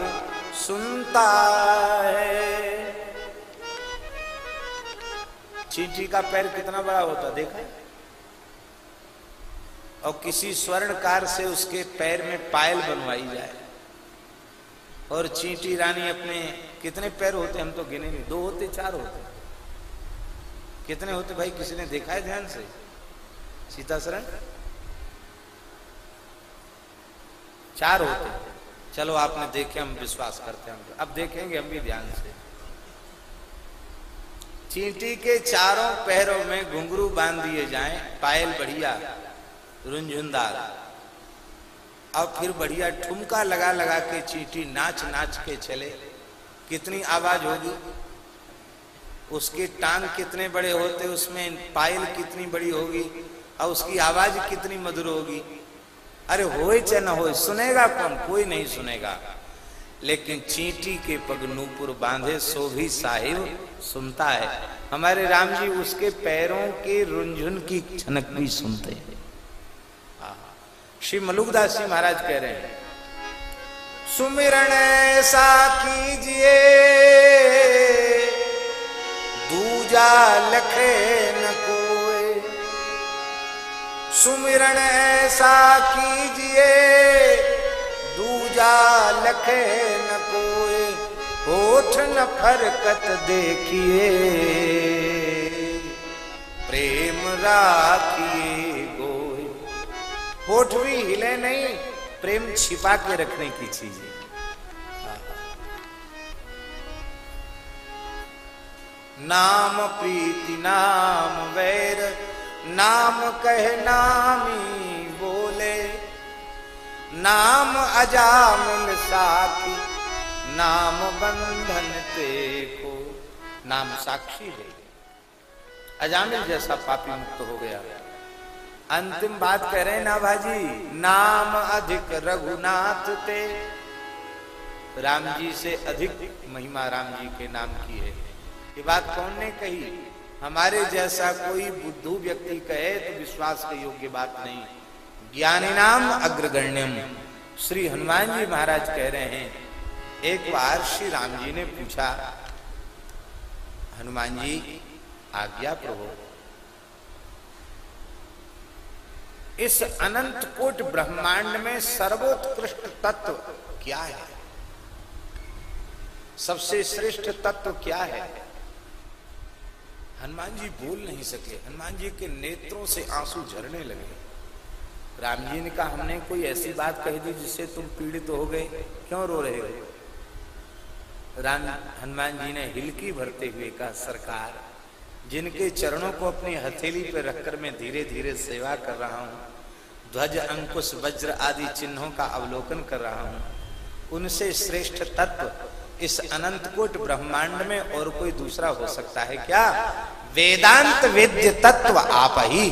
सुनता है। चींटी का पैर कितना बड़ा होता, देखा और किसी स्वर्णकार से उसके पैर में पायल बनवाई जाए। और चींटी रानी अपने कितने पैर होते हम तो गिने नहीं। दो होते, चार होते। कितने होते भाई, किसी ने देखा है ध्यान से? सीता शरण चार होते। चलो, आपने देखे, हम विश्वास करते हैं अब देखेंगे हम भी ध्यान से। चींटी के चारों पैरों में घुंघरू बाँध दिए जाएँ, पायल बढ़िया रुंझुंदार और फिर बढ़िया ठुमका लगा लगा के चींटी नाच नाच के चले। कितनी आवाज़ होगी? उसके टांग कितने बड़े होते, उसमें पायल कितनी बड़ी होगी, और उसकी आवाज़ कितनी मधुर होगी? अरे होए चाहे ना हो सुनेगा कौन? कोई नहीं सुनेगा। लेकिन चींटी के पग नूपुर बांधे, सो भी साहिब सुनता है। हमारे राम जी उसके पैरों के रुंझुन की छनक भी सुनते हैं। श्री मलुकदास जी महाराज कह रहे हैं सुमिरण ऐसा कीजिए। दूजा लखे न कोई सुमिरण ऐसा कीजिए। दूजा लखे न कोई होठ न फरकत देखिए। प्रेम राखिए गोए होठ भी हिले नहीं प्रेम छिपा के रखने की चीज़ है। नाम प्रीति, नाम वैर, नाम कह नामी बोले। नाम अजामिल साखी नाम बंधन ते को नाम साक्षी है। अजामिल जैसा पापी मुक्त हो गया। अंतिम बात कह रहे ना भाजी, नाम अधिक रघुनाथ ते। राम जी से अधिक महिमा राम जी के नाम की है। ये बात कौन ने कही? हमारे जैसा कोई बुद्धू व्यक्ति कहे तो विश्वास के योग्य बात नहीं। ज्ञानी नाम अग्रगण्यम। श्री हनुमान जी महाराज कह रहे हैं। एक बार श्री राम जी ने पूछा, हनुमान जी, आज्ञा प्रभु इस अनंत कोट ब्रह्मांड में सर्वोत्कृष्ट तत्व क्या है? सबसे श्रेष्ठ तत्व क्या है? हनुमान जी बोल नहीं सके। हनुमान जी के नेत्रों से आँसू झरने लगे। राम जी ने कहा, हमने कोई ऐसी बात कह दी जिससे तुम पीड़ित तो हो गए? क्यों रो रहे हो? राम, हनुमान जी ने हिलकी भरते हुए कहा, सरकार जिनके चरणों को अपनी हथेली पर रखकर मैं धीरे धीरे सेवा कर रहा हूँ, ध्वज, अंकुश, वज्र आदि चिन्हों का अवलोकन कर रहा हूँ। उनसे श्रेष्ठ तत्व इस अनंत कोट ब्रह्मांड में और कोई दूसरा हो सकता है क्या? वेदांत वेद्य तत्व आप ही।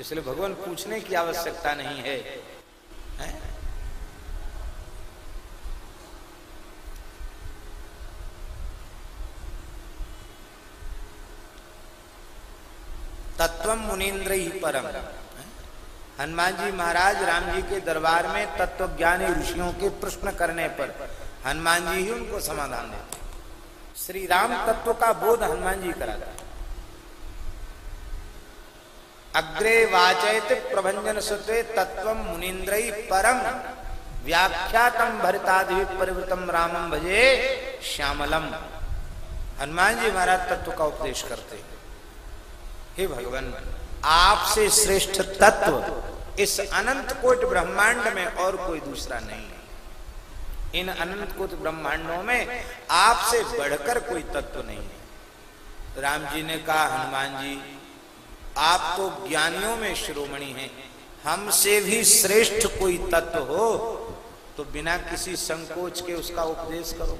इसलिए भगवान पूछने की आवश्यकता नहीं है? मुनिंद्र ही परम। हनुमान जी महाराज राम जी के दरबार में तत्व ज्ञानी ऋषियों के प्रश्न करने पर हनुमान जी ही उनको समाधान देते श्री राम तत्व का बोध हनुमान जी कराता अग्रे वाचयत प्रभंजन सुत्वे तत्व मुनिंद्र परम। व्याख्यातम भरतादि परिवृतम रामम भजे श्यामलम। हनुमान जी महाराज तत्व का उपदेश करते हे भगवान। आपसे श्रेष्ठ तत्व इस अनंत कोट ब्रह्मांड में और कोई दूसरा नहीं है। इन अनंत कोट ब्रह्मांडों में आपसे बढ़कर कोई तत्व नहीं है। राम जी ने कहा, हनुमान जी, आप तो ज्ञानियों में शिरोमणि हैं। हमसे भी श्रेष्ठ कोई तत्व हो तो बिना किसी संकोच के उसका उपदेश करो।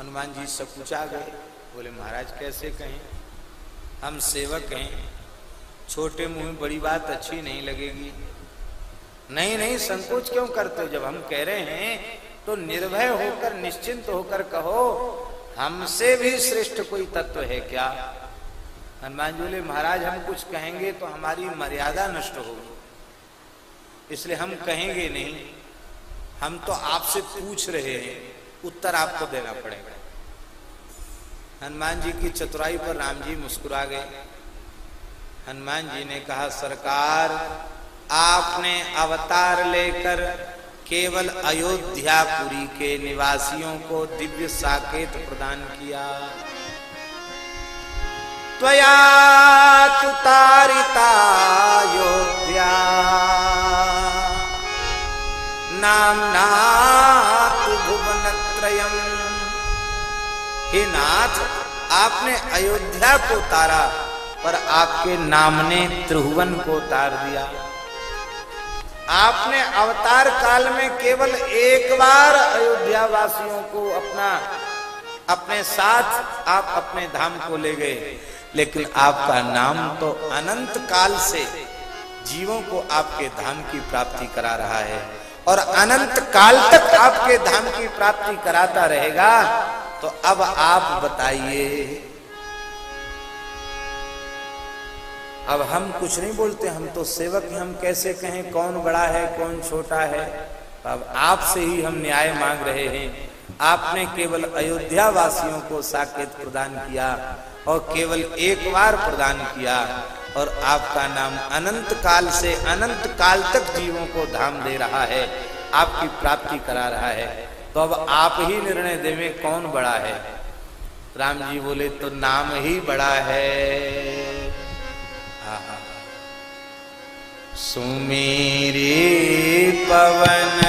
हनुमान जी सब पूछा गए। बोले, महाराज, कैसे कहें? हम सेवक हैं। छोटे मुँह में बड़ी बात अच्छी नहीं लगेगी। नहीं नहीं, संकोच क्यों करते हो? जब हम कह रहे हैं तो निर्भय होकर, निश्चिंत होकर कहो, हमसे भी श्रेष्ठ कोई तत्व है क्या? हनुमान जी बोले, महाराज, हम कुछ कहेंगे तो हमारी मर्यादा नष्ट होगी। इसलिए हम कहेंगे नहीं। हम तो आपसे पूछ रहे हैं। उत्तर आपको देना पड़ेगा। हनुमान जी की चतुराई पर राम जी मुस्कुरा गए। हनुमान जी ने कहा, सरकार, आपने अवतार लेकर केवल अयोध्यापुरी के निवासियों को दिव्य साकेत प्रदान किया। त्वया नामना तु हे नाथ, आपने अयोध्या को तारा, पर आपके नाम ने त्रिभुवन को तार दिया। आपने अवतार काल में केवल एक बार अयोध्या वासियों को अपना, अपने साथ आप अपने धाम को ले गए, लेकिन आपका नाम तो अनंत काल से जीवों को आपके धाम की प्राप्ति करा रहा है। और अनंत काल तक आपके धाम की प्राप्ति कराता रहेगा। तो अब आप बताइए। अब हम कुछ नहीं बोलते, हम तो सेवक हैं, हम कैसे कहें कौन बड़ा है, कौन छोटा है। अब आपसे ही हम न्याय मांग रहे हैं। आपने केवल अयोध्या वासियों को साकेत प्रदान किया और केवल एक बार प्रदान किया और आपका नाम अनंत काल से अनंत काल तक जीवों को धाम दे रहा है, आपकी प्राप्ति करा रहा है। तो अब आप ही निर्णय देवे कौन बड़ा है। राम जी बोले तो नाम ही बड़ा है। सुमेरी पवन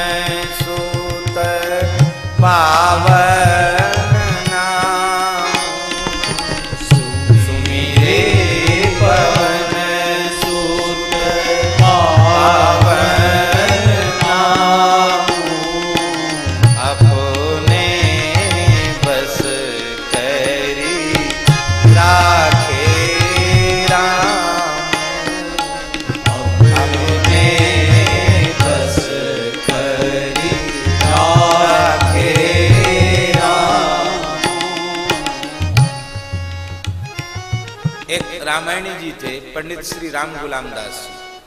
पंडित श्री राम गुलाम दास जी।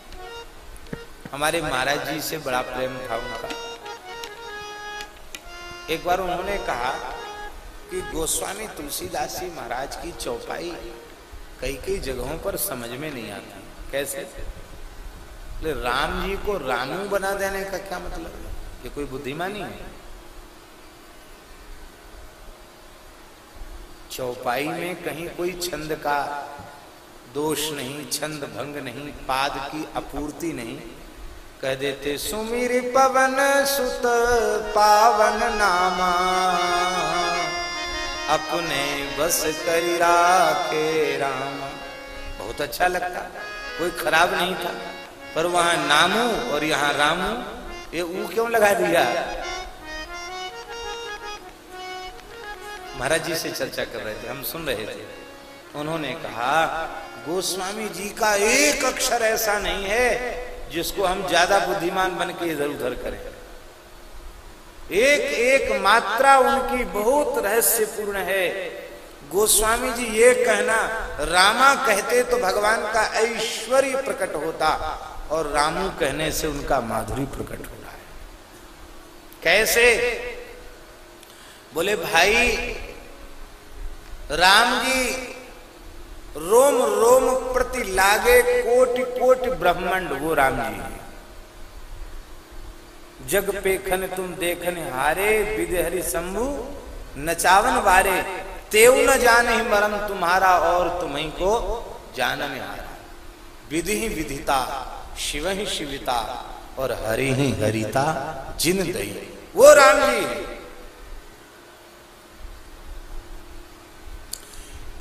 हमारे महाराज जी से बड़ा प्रेम था उनका। एक बार उन्होंने कहा कि, गोस्वामी तुलसीदास जी महाराज की चौपाई कई कई जगहों पर समझ में नहीं आती। कैसे? ले राम जी को रामू बना देने का क्या मतलब है? ये कोई बुद्धिमानी है? चौपाई में कहीं कोई छंद का दोष नहीं, छंद भंग नहीं, पाद की अपूर्ति नहीं। कह देते, सुमिर पवन सुत पावन नामा, अपने बस कर राखे राम। बहुत अच्छा लगता, कोई खराब नहीं था। पर वहाँ नामू और यहाँ रामू, ये ऊ क्यों लगा दिया? महाराज जी से चर्चा कर रहे थे, हम सुन रहे थे। उन्होंने कहा गोस्वामी जी का एक अक्षर ऐसा नहीं है जिसको हम ज़्यादा बुद्धिमान बन के इधर उधर करें। एक एक मात्रा उनकी बहुत रहस्यपूर्ण है। गोस्वामी जी ये कहना, रामा कहते तो भगवान का ऐश्वर्य प्रकट होता और रामू कहने से उनका माधुरी प्रकट हो रहा है। कैसे? बोले, भाई, राम जी रोम रोम प्रति लागे कोटि कोटि ब्रह्मांड वो राम जी है। जग पेखन तुम देखन हारे, विद हरि शंभु नचावन वारे तेव न जाने मरम तुम्हारा और तुम्ही को जानन हारा। विधि ही विधिता शिव ही शिविता, और हरि ही हरिता, जिन दई। वो राम जी है।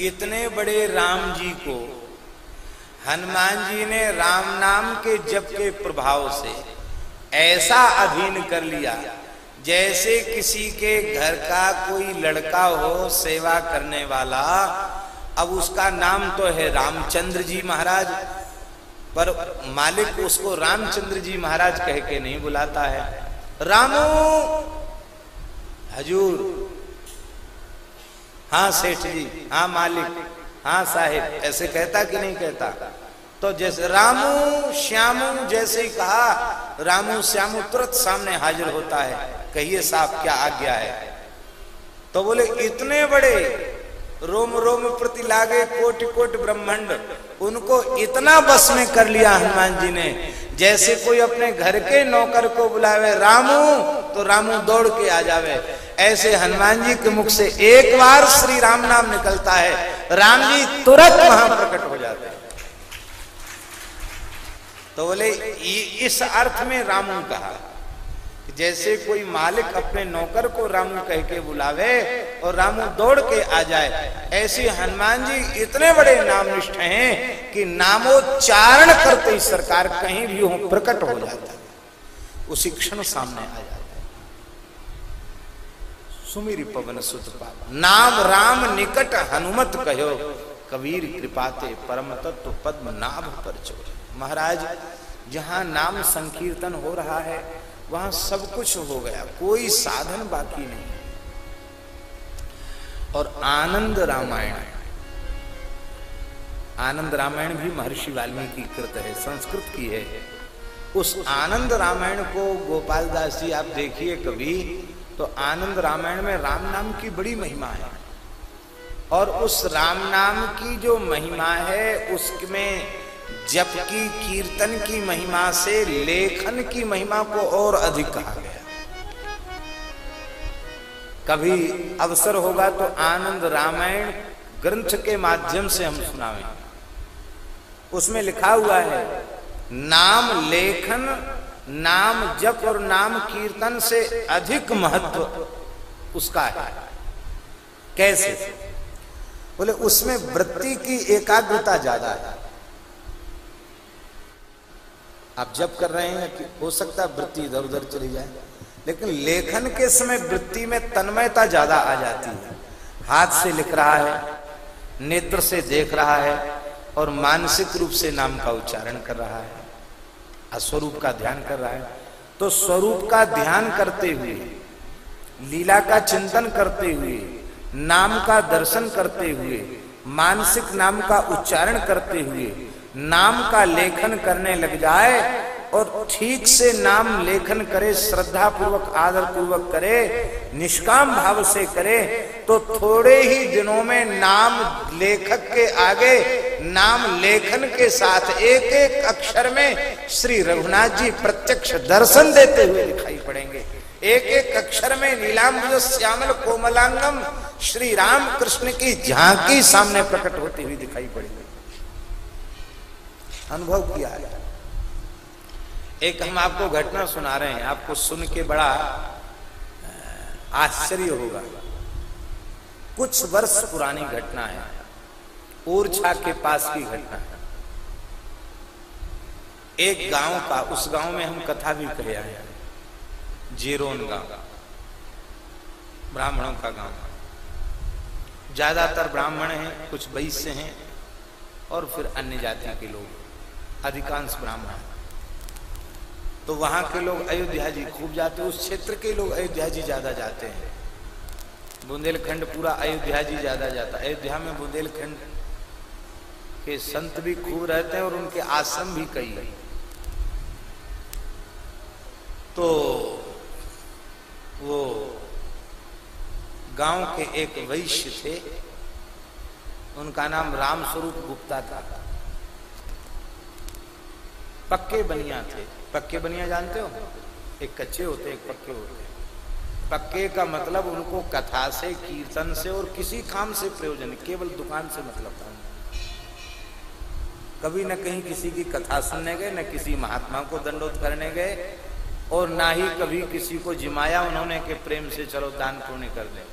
इतने बड़े राम जी को, हनुमान जी ने राम नाम के जप के प्रभाव से ऐसा अधीन कर लिया, जैसे किसी के घर का कोई लड़का हो, सेवा करने वाला। अब उसका नाम तो है रामचंद्र जी महाराज, पर मालिक उसको रामचंद्र जी महाराज कह के नहीं बुलाता है। रामो! हजूर हाँ सेठ जी हाँ मालिक हाँ साहेब, ऐसे कहता कि नहीं कहता? तो जैसे रामू श्यामू जैसे कहा, रामू श्यामू तुरंत सामने हाजिर होता है, कहिए साहब, क्या आज्ञा है? तो बोले, इतने बड़े रोम रोम प्रति लागे कोटि कोटि ब्रह्मांड। उनको इतना बस में कर लिया हनुमान जी ने। जैसे कोई अपने घर के नौकर को बुलावे, रामू तो रामू दौड़ के आ जावे। ऐसे हनुमान जी के मुख से एक बार श्री राम नाम निकलता है। राम जी तुरंत वहाँ प्रकट हो जाते हैं। तो बोले इस अर्थ में रामू कहा, जैसे कोई मालिक अपने नौकर को रामू कह के बुलावे और रामू दौड़ के आ जाए। ऐसे हनुमान जी इतने बड़े नामनिष्ठ हैं कि नामोच्चारण करते ही सरकार कहीं भी हो, प्रकट हो जाता उसी क्षण सामने आ जाता सुमीरी पवन सुत नाम राम निकट हनुमत कहो, कबीर कृपाते परम तत्व पद्म नाभ पर चोर। महाराज, जहाँ नाम संकीर्तन हो रहा है, वहाँ सब कुछ हो गया, कोई साधन बाकी नहीं। और आनंद रामायण। आनंद रामायण भी महर्षि वाल्मीकि कृत है, संस्कृत की है। उस आनंद रामायण को गोपाल दास जी आप देखिए कभी तो आनंद रामायण में राम नाम की बड़ी महिमा है। और उस राम नाम की जो महिमा है, उसमें जप की, कीर्तन की महिमा से लेखन की महिमा को और अधिक कहा गया कभी अवसर होगा तो आनंद रामायण ग्रंथ के माध्यम से हम सुनावे। उसमें लिखा हुआ है, नाम लेखन, नाम जप और नाम कीर्तन से अधिक महत्व उसका है। कैसे? बोले, उसमें वृत्ति की एकाग्रता ज़्यादा है। आप जब कर रहे हैं कि हो सकता है वृत्ति इधर उधर चली जाए। लेकिन लेखन के समय वृत्ति में तन्मयता ज़्यादा आ जाती है। हाथ से लिख रहा है, नेत्र से देख रहा है और मानसिक रूप से नाम का उच्चारण कर रहा है स्वरूप का ध्यान कर रहा है। तो स्वरूप का ध्यान करते हुए, लीला का चिंतन करते हुए, नाम का दर्शन करते हुए, मानसिक नाम का उच्चारण करते हुए, नाम का लेखन करने लग जाए और ठीक से नाम लेखन करे श्रद्धा पूर्वक आदर पूर्वक करे, निष्काम भाव से करे तो थोड़े ही दिनों में नाम लेखक के आगे, नाम लेखन के साथ एक एक अक्षर में श्री रघुनाथ जी प्रत्यक्ष दर्शन देते हुए दिखाई पड़ेंगे। एक एक अक्षर में नीलाम्बुज, श्यामल, कोमलांगम, श्री राम कृष्ण की झांकी सामने प्रकट होती हुई दिखाई पड़ेगी। अनुभव किया है। एक हम आपको घटना सुना रहे हैं, आपको सुन के बड़ा आश्चर्य होगा। कुछ वर्ष पुरानी घटना है, ओरछा के पास की घटना है। एक गाँव का, उस गाँव में हम कथा भी कहे आए जेरोन गाँव, ब्राह्मणों का गाँव। ज़्यादातर ब्राह्मण हैं, कुछ वैश्य हैं, और फिर अन्य जातियों के लोग, अधिकांश ब्राह्मण। तो वहाँ के लोग अयोध्या जी खूब जाते उस क्षेत्र के लोग अयोध्या जी ज़्यादा जाते हैं। बुंदेलखंड पूरा अयोध्या जी ज़्यादा जाता अयोध्या में बुंदेलखंड के संत भी खूब रहते हैं और उनके आश्रम भी कई है। तो वो गाँव के एक वैश्य थे, उनका नाम रामस्वरूप गुप्ता था। पक्के बनिया थे। पक्के बनिया जानते हो? एक कच्चे होते, एक पक्के होते। पक्के का मतलब उनको कथा से, कीर्तन से और किसी काम से प्रयोजन, केवल दुकान से मतलब था कभी न कहीं किसी की कथा सुनने गए, न किसी महात्मा को दंडोत करने गए, और ना ही कभी किसी को जिमाया उन्होंने के प्रेम से, चलो दान पुण्य कर दे।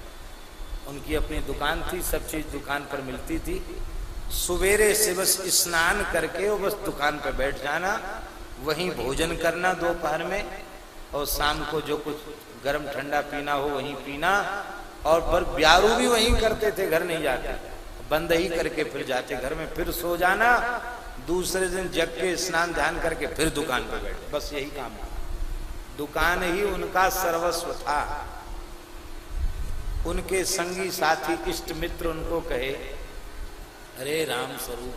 उनकी अपनी दुकान थी, सब चीज़ दुकान पर मिलती थी। सवेरे से बस स्नान करके वो बस दुकान पर बैठ जाना वहीं भोजन करना दोपहर में और शाम को जो कुछ गर्म ठंडा पीना हो वहीं पीना और पर ब्यारू भी वहीं करते थे, घर नहीं जाते। बंद ही करके फिर जाते घर में, फिर सो जाना, दूसरे दिन जग के स्नान ध्यान करके फिर दुकान पर बैठे। बस यही काम दुकान ही उनका सर्वस्व था। उनके संगी साथी, इष्ट मित्र उनको कहे, अरे राम स्वरूप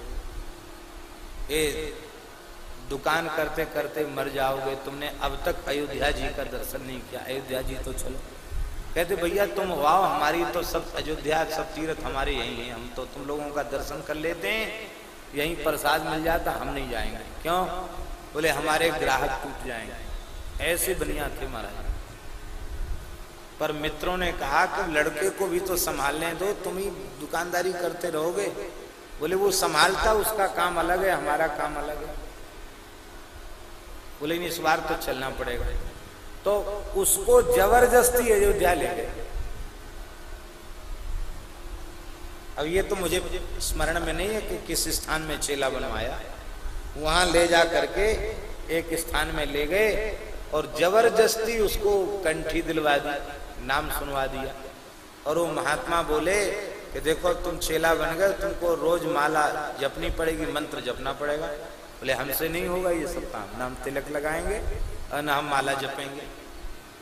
दुकान करते करते मर जाओगे। तुमने अब तक अयोध्या जी का दर्शन नहीं किया। अयोध्या जी तो चलो। कहते, भैया, तुम वाओ, हमारी तो सब अयोध्या, सब तीर्थ हमारे यही हैं। हम तो तुम लोगों का दर्शन कर लेते हैं। यहीं प्रसाद मिल जाता, हम नहीं जाएँगे। क्यों? बोले, हमारे ग्राहक टूट जाएँगे। ऐसे बनिया थे महाराज। पर मित्रों ने कहा कि लड़के को भी तो संभालने दो, तुम ही दुकानदारी करते रहोगे। बोले, वो संभालता, उसका काम अलग है, हमारा काम अलग है। बोले इस बार तो चलना पड़ेगा। तो उसको ज़बरदस्ती अयोध्या ले गए। अब ये तो मुझे स्मरण में नहीं है कि किस स्थान में चेला बनवाया। वहाँ ले जा करके एक स्थान में ले गए और ज़बरदस्ती उसको कंठी दिलवा दी, नाम सुनवा दिया। और वो महात्मा बोले कि, देखो तुम चेला बन गए, तुमको रोज माला जपनी पड़ेगी, मंत्र जपना पड़ेगा। बोले, हमसे नहीं होगा ये सब काम, ना हम तिलक लगाएँगे और ना हम माला जपेंगे।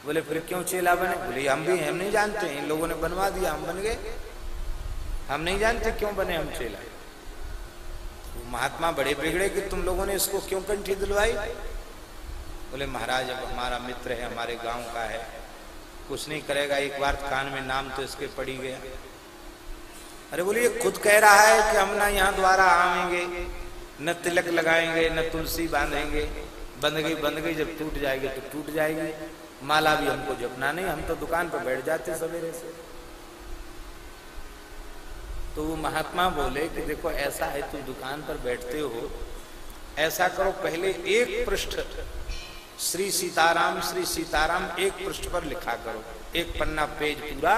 बोले, फिर क्यों चेला बने? बोले, हम भी हम नहीं जानते, इन लोगों ने बनवा दिया, हम बन गए। हम नहीं जानते क्यों बने हम चेला? तो महात्मा बड़े बिगड़े कि तुम लोगों ने इसको क्यों कंठी दिलवाई? बोले, महाराज, अब हमारा मित्र है, हमारे गाँव का है, कुछ नहीं करेगा, एक बार कान में नाम तो इसके पड़ी गया। अरे बोले, ये खुद कह रहा है कि हम ना यहाँ द्वारा आवेंगे। न तिलक लगाएँगे, न तुलसी बांधेंगे। बंद गई बंद गई जब टूट जाएगी तो टूट जाएगी। माला भी हमको जपना नहीं, हम तो दुकान पर बैठ जाते सवेरे से। तो वो महात्मा बोले कि देखो, ऐसा है, तुम दुकान पर बैठते हो। ऐसा करो, पहले एक पृष्ठ श्री सीताराम श्री सीताराम एक पृष्ठ पर लिखा करो। एक पन्ना पेज पूरा,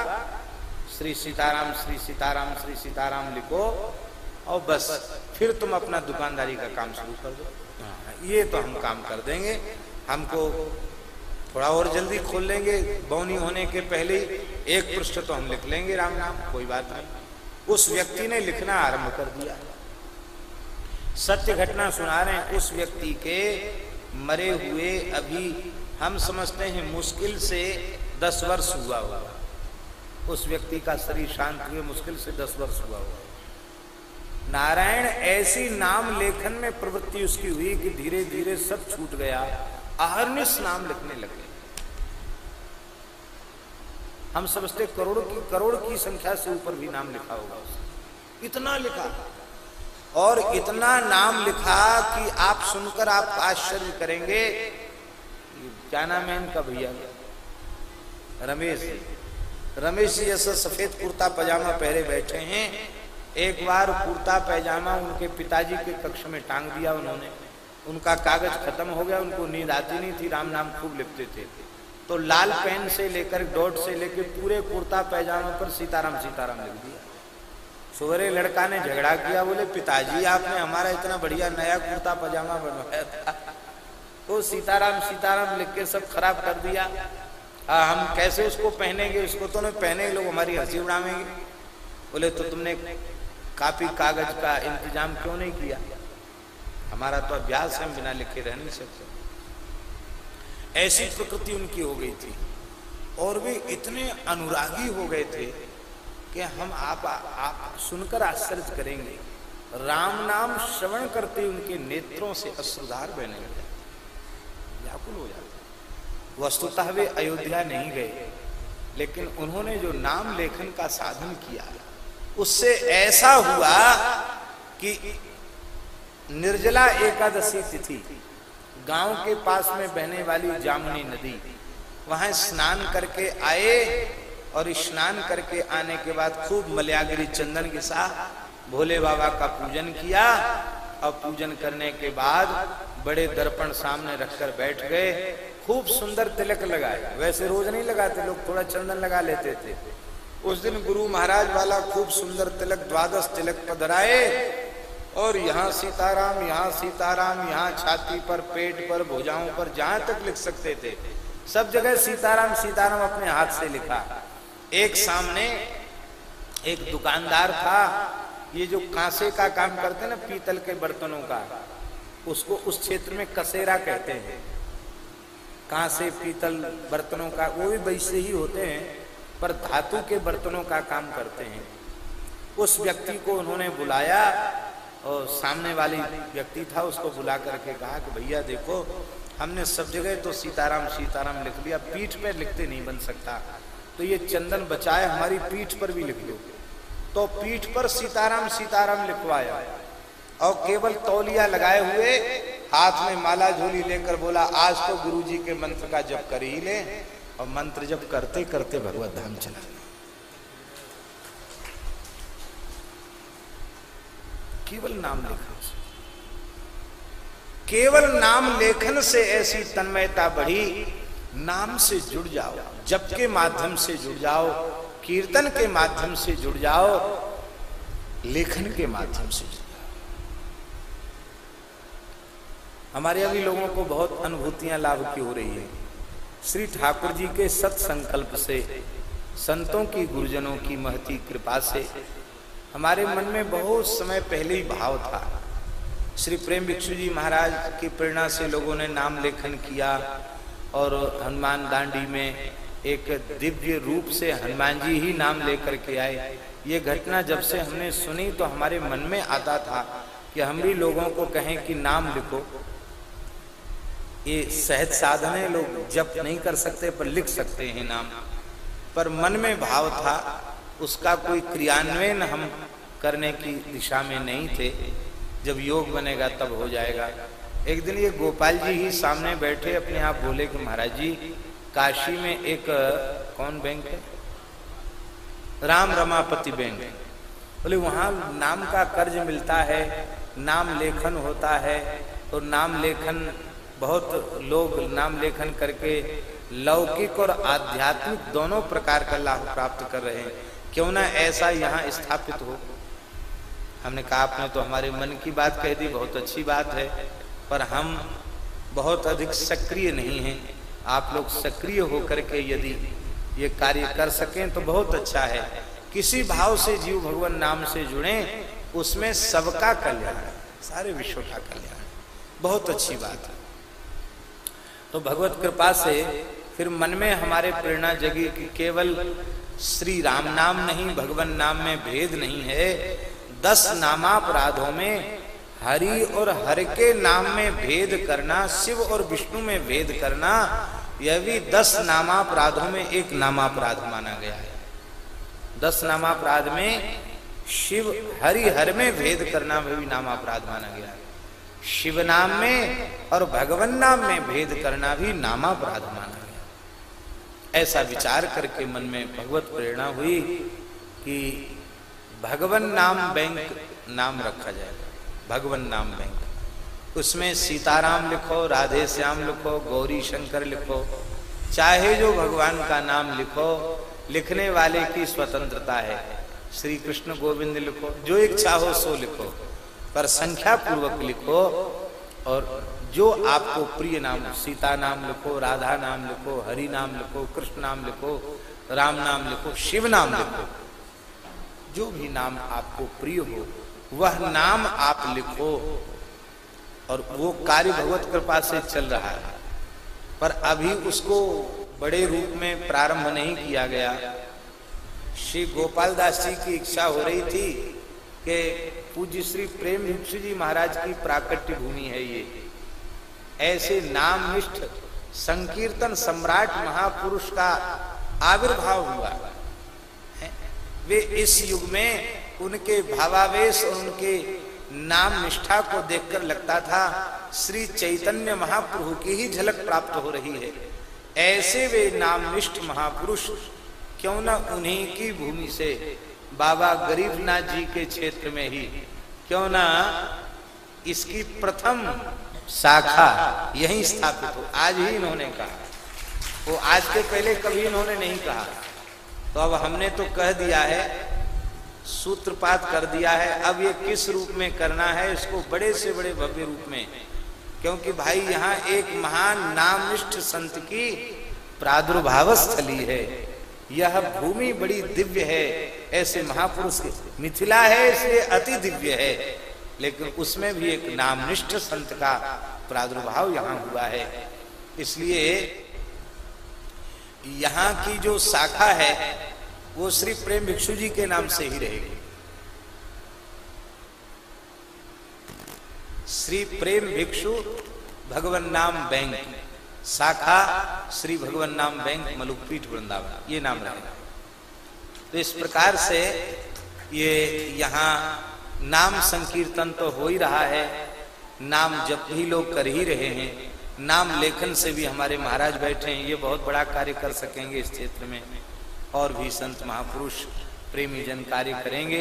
श्री सीताराम श्री सीताराम श्री सीताराम लिखो। और बस फिर तुम अपना दुकानदारी का काम शुरू कर दो। हाँ, ये तो हम काम कर देंगे। हमको थोड़ा और जल्दी खोल लेंगे। बौनी होने के पहले ही एक पृष्ठ तो हम लिख लेंगे राम नाम कोई बात नहीं। उस व्यक्ति ने लिखना आरंभ कर दिया। सत्य घटना सुना रहे हैं। उस व्यक्ति के मरे हुए अभी हम समझते हैं मुश्किल से दस वर्ष हुआ हुआ उस व्यक्ति का शरीर शांत हुए मुश्किल से दस वर्ष हुआ हुआ नारायण ऐसी नाम लेखन में प्रवृत्ति उसकी हुई कि धीरे धीरे सब छूट गया। अहरनिश नाम लिखने लगे। हम समझते करोड़ की करोड़ की संख्या से ऊपर भी नाम लिखा होगा इतना लिखा। और इतना नाम लिखा कि आप सुनकर आप आश्चर्य करेंगे। क्या नाम है इनका भैया? रमेश रमेश जी जैसा सफ़ेद कुर्ता पजामा पहरे बैठे हैं। एक बार कुर्ता पैजामा उनके पिताजी के कक्ष में टांग दिया उन्होंने। उनका कागज़ खत्म हो गया उनको नींद आती नहीं थी राम नाम खूब लिखते थे। तो लाल पेन से लेकर डॉट से लेकर पूरे कुर्ता पैजामा पर सीताराम सीताराम लिख दिया। सुवरे लड़का ने झगड़ा किया बोले पिताजी आपने हमारा इतना बढ़िया नया कुर्ता पैजामा बनवाया था। तो सीताराम सीताराम लिख के सब खराब कर दिया। आ, हम कैसे उसको पहनेंगे? उसको तो नहीं पहने लोग हमारी हँसी उड़ावेंगे। बोले तो तुमने कापी कागज़ का इंतज़ाम क्यों नहीं किया? हमारा तो अभ्यास हम बिना लिखे रह नहीं सकते। ऐसी प्रकृति उनकी हो गई थी। और वे इतने अनुरागी हो गए थे कि हम आप आप सुनकर आश्चर्य करेंगे। राम नाम श्रवण करते उनके नेत्रों से अश्रुधार बहने लगे। व्याकुल हो जाते। वस्तुतः वे अयोध्या नहीं गए, लेकिन उन्होंने जो नाम लेखन का साधन किया उससे ऐसा हुआ कि निर्जला एकादशी तिथि, गाँव के पास में बहने वाली जामुनी नदी, वहाँ स्नान करके आए और स्नान करके आने के बाद खूब मलयागिरी चंदन के साथ भोले बाबा का पूजन किया। और पूजन करने के बाद बड़े दर्पण सामने रखकर बैठ गए। खूब सुंदर तिलक लगाए। वैसे रोज नहीं लगाते, लोग थोड़ा चंदन लगा लेते थे। उस दिन गुरु महाराज वाला खूब सुंदर तिलक द्वादश तिलक पधराए और यहाँ सीताराम यहाँ सीताराम, यहाँ छाती पर, पेट पर, भुजाओं पर जहाँ तक लिख सकते थे। सब जगह सीताराम सीताराम अपने हाथ से लिखा। एक सामने एक दुकानदार था, ये जो कांसे का काम करते ना, पीतल के बर्तनों का, उसको उस क्षेत्र में कसेरा कहते हैं। कांसे, पीतल, बर्तनों का, वो भी वैसे ही होते हैं। पर धातु के बर्तनों का काम करते हैं। उस व्यक्ति को उन्होंने बुलाया और सामने वाली व्यक्ति था, उसको बुला करके कहा कि भैया देखो, हमने सब जगह तो सीताराम सीताराम लिख लिया, पीठ पर लिखते नहीं बन सकता। तो ये चंदन बचाए, हमारी पीठ पर भी लिख दो तो पीठ पर सीताराम सीताराम लिखवाया और केवल तौलिया लगाए हुए हाथ में माला झोली लेकर बोला, आज तो गुरु जी के मंत्र का जप कर ही ले। और मंत्र जब करते करते भगवत धाम चला। केवल नाम लेखन से। केवल नाम लेखन से ऐसी तन्मयता बढ़ी, नाम से जुड़ जाओ, जप के माध्यम से जुड़ जाओ, कीर्तन के माध्यम से जुड़ जाओ, लेखन के माध्यम से जुड़ हमारे अभी लोगों को बहुत अनुभूतियाँ लाभ की हो रही है। श्री ठाकुर जी के सत्संकल्प से, संतों की गुरुजनों की महती कृपा से, हमारे मन में बहुत समय पहले ही भाव था। श्री प्रेम भिक्षु जी महाराज की प्रेरणा से लोगों ने नाम लेखन किया और हनुमान दांडी में एक दिव्य रूप से हनुमान जी ही नाम लेकर के आए। ये घटना जब से हमने सुनी तो हमारे मन में आता था कि हम भी लोगों को कहें कि नाम लिखो। ये सहज साधन है, लोग जप नहीं कर सकते, पर लिख सकते हैं नाम। पर मन में भाव था, उसका कोई क्रियान्वयन हम करने की दिशा में नहीं थे। जब योग बनेगा, तब हो जाएगा। एक दिन ये गोपाल जी ही सामने बैठे अपने आप बोले कि महाराज जी, काशी में एक, कौन बैंक है? राम रमापति बैंक। बोले, वहाँ नाम का कर्ज मिलता है, नाम लेखन होता है और नाम लेखन बहुत लोग नाम लेखन करके लौकिक और आध्यात्मिक दोनों प्रकार का लाभ प्राप्त कर रहे हैं। क्यों ना ऐसा यहाँ स्थापित हो? हमने कहा, आपने तो हमारे मन की बात कह दी, बहुत अच्छी बात है, पर हम बहुत अधिक सक्रिय नहीं हैं। आप लोग सक्रिय होकर के यदि ये कार्य कर सकें तो बहुत अच्छा है। किसी भाव से जीव भगवान नाम से जुड़े, उसमें सबका कल्याण, सारे विश्व का कल्याण। बहुत अच्छी बात है। तो भगवत कृपा से फिर मन में हमारे प्रेरणा जगी कि केवल श्री राम नाम नहीं, भगवान नाम में भेद नहीं है। दस नामापराधों में हरि और हर के नाम में भेद करना, शिव और विष्णु में भेद करना, यह भी दस नामापराधों में एक नामापराध माना गया है। दस नामापराध में शिव, हरि, हर में भेद करना भी नामापराध माना गया है। शिव नाम में और भगवान नाम में भेद करना भी नामापराध माना गया। ऐसा विचार करके मन में भगवत प्रेरणा हुई कि भगवान नाम बैंक नाम रखा जाएगा। भगवान नाम बैंक। उसमें सीताराम लिखो, राधे श्याम लिखो, गौरी शंकर लिखो, चाहे जो भगवान का नाम लिखो, लिखने वाले की स्वतंत्रता है। श्री कृष्ण गोविंद लिखो, जो इच्छा हो सो लिखो। पर संख्या पूर्वक लिखो और जो आपको प्रिय नाम सीता नाम लिखो, राधा नाम लिखो, हरि नाम लिखो, कृष्ण नाम लिखो, राम नाम लिखो, शिव नाम लिखो, जो भी नाम आपको प्रिय हो, वह नाम आप लिखो और वो कार्य भगवत कृपा से चल रहा है। पर अभी उसको बड़े रूप में प्रारंभ नहीं किया गया। श्री गोपाल दास जी की इच्छा हो रही थी कि पूज्य श्री प्रेम भिक्षु जी महाराज की प्राकट्य भूमि है ये। ऐसे नामनिष्ठ, संकीर्तन सम्राट महापुरुष का आविर्भाव हुआ। वे इस युग में उनके भावावेश और उनके नाम निष्ठा को देखकर लगता था, श्री चैतन्य महाप्रभु की ही झलक प्राप्त हो रही है। ऐसे वे नामनिष्ठ महापुरुष क्यों न उन्हीं की भूमि से बाबा गरीबनाथ जी के क्षेत्र में ही। क्यों ना? इसकी प्रथम शाखा यहीं स्थापित हो। आज ही इन्होंने कहा। वो आज के पहले कभी इन्होंने नहीं कहा। तो अब हमने तो कह दिया है, सूत्रपात कर दिया है, अब ये किस रूप में करना है, इसको बड़े से बड़े भव्य रूप में। क्योंकि भाई, यहाँ एक महान नामनिष्ठ संत की प्रादुर्भाव स्थली है। यह भूमि बड़ी दिव्य है। ऐसे महापुरुष के मिथिला है, इसलिए अति दिव्य है। लेकिन उसमें भी एक नामनिष्ठ संत का प्रादुर्भाव यहाँ हुआ है। इसलिए यहाँ की जो शाखा है, वो श्री प्रेम भिक्षु जी के नाम से ही रहेगी। श्री प्रेम भिक्षु भगवान नाम बैंक। शाखा श्री भगवान नाम बैंक मलुकपीठ वृंदावन, ये नाम रहेगा तो इस प्रकार से ये यहाँ नाम संकीर्तन तो हो ही रहा है। नाम जब भी लोग कर ही रहे हैं, नाम लेखन से भी हमारे महाराज बैठे हैं, ये बहुत बड़ा कार्य कर सकेंगे इस क्षेत्र में। और भी संत महापुरुष प्रेमी जन कार्य करेंगे।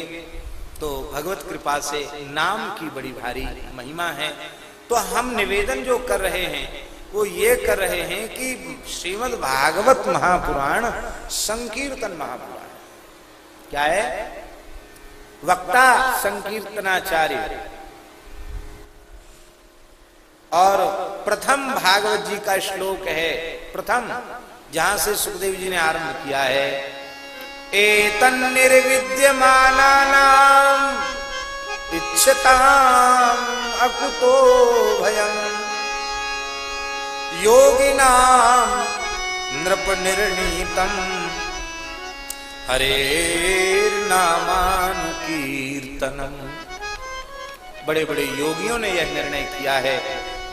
तो भगवत कृपा से नाम की बड़ी भारी महिमा है। तो हम निवेदन जो कर रहे हैं वो ये कर रहे हैं कि श्रीमद् भागवत महापुराण, संकीर्तन महापुराण। क्या है? वक्ता संकीर्तनाचार्य। और प्रथम भागवत जी का श्लोक है, प्रथम, जहाँ से सुखदेव जी ने आरंभ किया है। एतन निर्विद्यमानानाम इच्छताम अकुतो भयम। योगिनाम नृप निर्णीतम हरे कीर्तनम बड़े बड़े योगियों ने यह निर्णय किया है,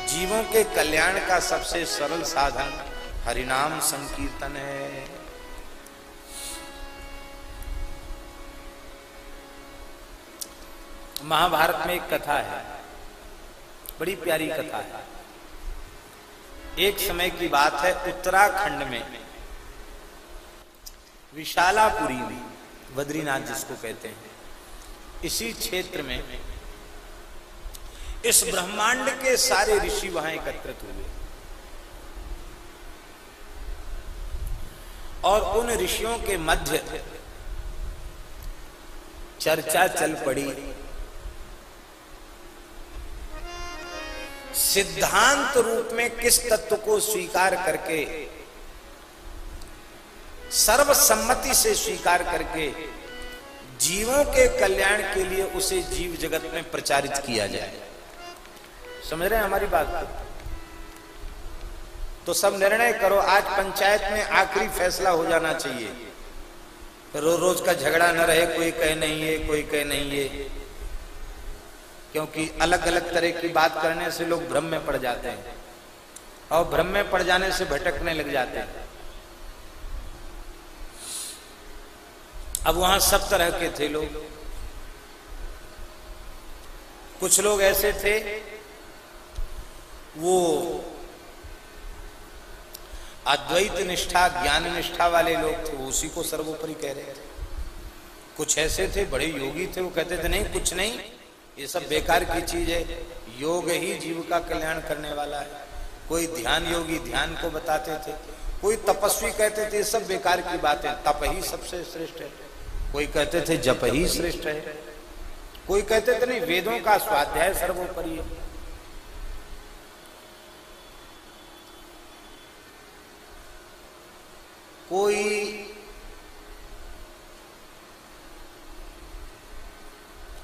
जीवों के कल्याण का सबसे सरल साधन हरिनाम संकीर्तन है। महाभारत में एक कथा है, बड़ी प्यारी कथा है। एक समय की बात है उत्तराखंड में। विशालापुरी में, बद्रीनाथ जिसको कहते हैं। इसी क्षेत्र में इस ब्रह्मांड के सारे ऋषि वहाँ एकत्रित हुए। और उन ऋषियों के मध्य चर्चा चल पड़ी। सिद्धांत रूप में किस तत्व को स्वीकार करके, सर्वसम्मति से स्वीकार करके जीवों के कल्याण के लिए उसे जीव जगत में प्रचारित किया जाए। समझ रहे हैं हमारी बात को? तो सब निर्णय करो, आज पंचायत में आखिरी फैसला हो जाना चाहिए। रोज रोज का झगड़ा न रहे, कोई कहे नहीं है, कोई कहे नहीं है। क्योंकि अलग अलग तरह की बात करने से लोग भ्रम में पड़ जाते हैं और भ्रम में पड़ जाने से भटकने लग जाते हैं। अब वहाँ सब तरह के थे लोग। कुछ लोग ऐसे थे, वो अद्वैत निष्ठा, ज्ञान निष्ठा वाले लोग थे उसी को सर्वोपरि कह रहे थे। कुछ ऐसे थे, बड़े योगी थे, वो कहते थे, नहीं, कुछ नहीं ये सब बेकार की चीज़ है। योग ही जीव का कल्याण करने वाला है। कोई ध्यान योगी ध्यान को बताते थे, कोई तपस्वी कहते थे सब बेकार की बात। है तप ही सबसे श्रेष्ठ है। कोई कहते थे, जप ही श्रेष्ठ है। कोई कहते थे, नहीं, वेदों का स्वाध्याय सर्वोपरि है। कोई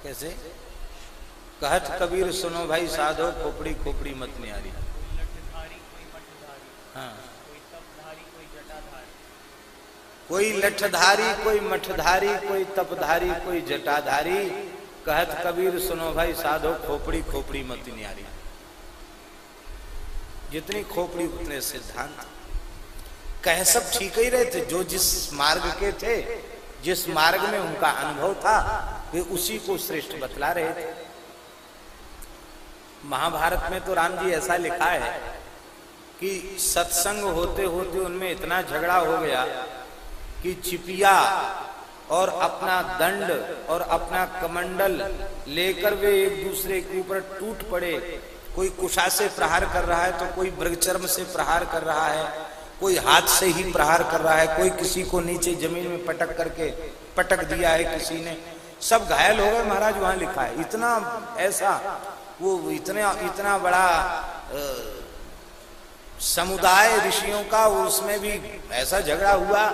कैसे? कहत कबीर, सुनो भाई साधो, खोपड़ी खोपड़ी मत नहीं आ रही हाँ। कोई लठधारी, कोई मठधारी, कोई तपधारी, कोई जटाधारी, कहत कबीर, सुनो भाई साधो, खोपड़ी खोपड़ी मत न्यारी जितनी खोपड़ी, उतने सिद्धांत। कह सब ठीक ही रहे थे, जो जिस मार्ग के थे, जिस मार्ग में उनका अनुभव था, वे उसी को श्रेष्ठ बतला रहे थे। महाभारत में तो राम जी ऐसा लिखा है कि सत्संग होते होते उनमें इतना झगड़ा हो गया कि चिपिया और अपना दंड और अपना कमंडल लेकर वे एक दूसरे के ऊपर टूट पड़े। कोई कुशा से प्रहार कर रहा है तो कोई मृगचर्म से प्रहार कर रहा है, कोई हाथ से ही प्रहार कर रहा है, कोई किसी को नीचे ज़मीन में पटक करके पटक दिया है किसी ने। सब घायल हो गए, महाराज, वहाँ लिखा है। इतना ऐसा वो इतना इतना बड़ा समुदाय ऋषियों का उसमें भी ऐसा झगड़ा हुआ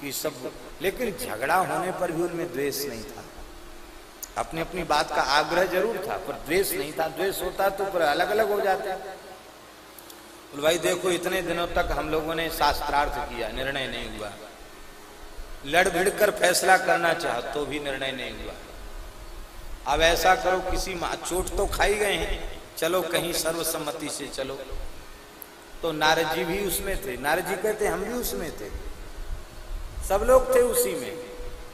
कि सब, लेकिन झगड़ा होने पर भी उनमें द्वेष नहीं था। अपनी अपनी बात का आग्रह ज़रूर था, पर द्वेष नहीं था। द्वेष होता तो फिर अलग अलग हो जाते। बोल, भाई देखो, इतने दिनों तक हम लोगों ने शास्त्रार्थ किया, निर्णय नहीं हुआ। लड़ भिड़ कर फैसला करना चाह तो भी निर्णय नहीं हुआ। अब ऐसा करो, किसी चोट तो खाई गए हैं। चलो कहीं सर्वसम्मति से चलो। तो नारद जी भी उसमें थे। नारद जी कहते, हम भी उसमें थे। सब लोग थे उसी में।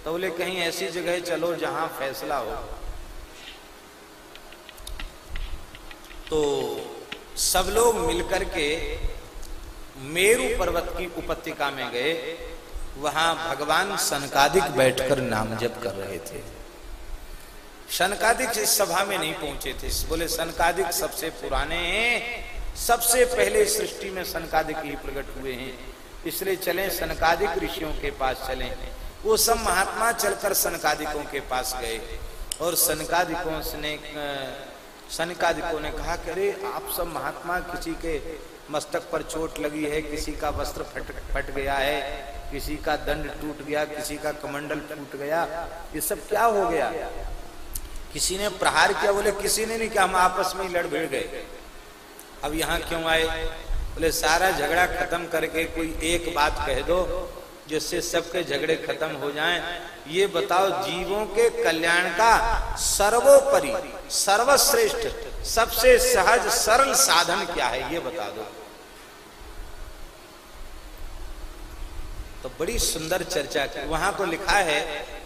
तो बोले, कहीं ऐसी जगह चलो जहाँ फैसला हो। तो सब लोग मिलकर के मेरु पर्वत की उपत्यका में गए। वहाँ भगवान सनकादिक बैठकर नाम जप कर रहे थे। सनकादिक इस सभा में नहीं पहुँचे थे, बोले, सनकादिक सबसे पुराने हैं, सबसे पहले सृष्टि में सनकादिक ही प्रकट हुए हैं, इसलिए चले सनकादिक ऋषियों के पास चले। वो सब महात्मा चलकर सनकादिकों के पास गए, और सनकादिकों ने सनकादिकों ने कहा कि, अरे, आप सब महात्मा किसी के मस्तक पर चोट लगी है, किसी का वस्त्र फट फट गया है, किसी का दंड टूट गया, किसी का कमंडल टूट गया, ये सब क्या हो गया? किसी ने प्रहार किया, बोले, किसी ने नहीं किया, हम आपस में ही लड़ भिड़ गए। अब यहाँ क्यों आए? बोले, सारा झगड़ा खत्म करके कोई एक बात कह दो, जिससे सबके झगड़े खत्म हो जाएँ। ये बताओ, जीवों के कल्याण का सर्वोपरि, सर्वश्रेष्ठ, सबसे सहज, सरल साधन क्या है? ये बता दो। तो बड़ी सुंदर चर्चा की। वहाँ तो लिखा है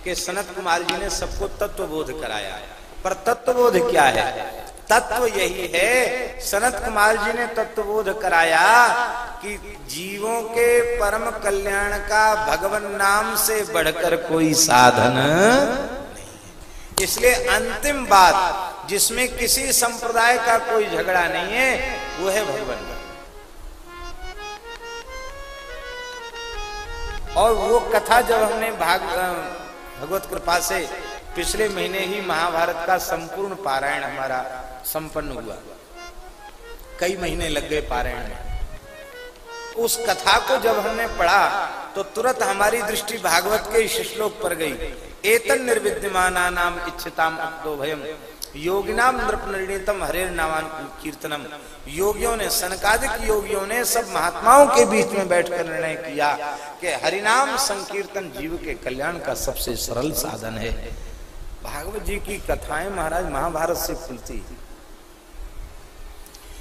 कि सनत कुमार जी ने सबको तत्व बोध कराया। पर तत्व बोध क्या है? तत्व यही है, सनत कुमार जी ने तत्व बोध कराया कि जीवों के परम कल्याण का भगवान नाम से बढ़कर कोई साधन नहीं। इसलिए अंतिम बात जिसमें किसी संप्रदाय का कोई झगड़ा नहीं है, वो है भगवान और वो कथा जब हमने भाग भगवत कृपा से पिछले महीने ही महाभारत का संपूर्ण पारायण हमारा संपन्न हुआ। कई महीने लग गए पारायण में। उस कथा को जब हमने पढ़ा तो तुरंत हमारी दृष्टि भागवत के श्लोक पर गई। एतन निर्विद्यमान नाम इच्छताम अक्तो भयम। योगिनाम नृपनृतम हरे नामान कीर्तनम। योगियों ने, सनकादिक योगियों ने, सब महात्माओं के बीच में बैठकर निर्णय किया कि हरिनाम संकीर्तन जीव के कल्याण का सबसे सरल साधन है। भागवत जी की कथाएँ महाराज महाभारत से खुलती।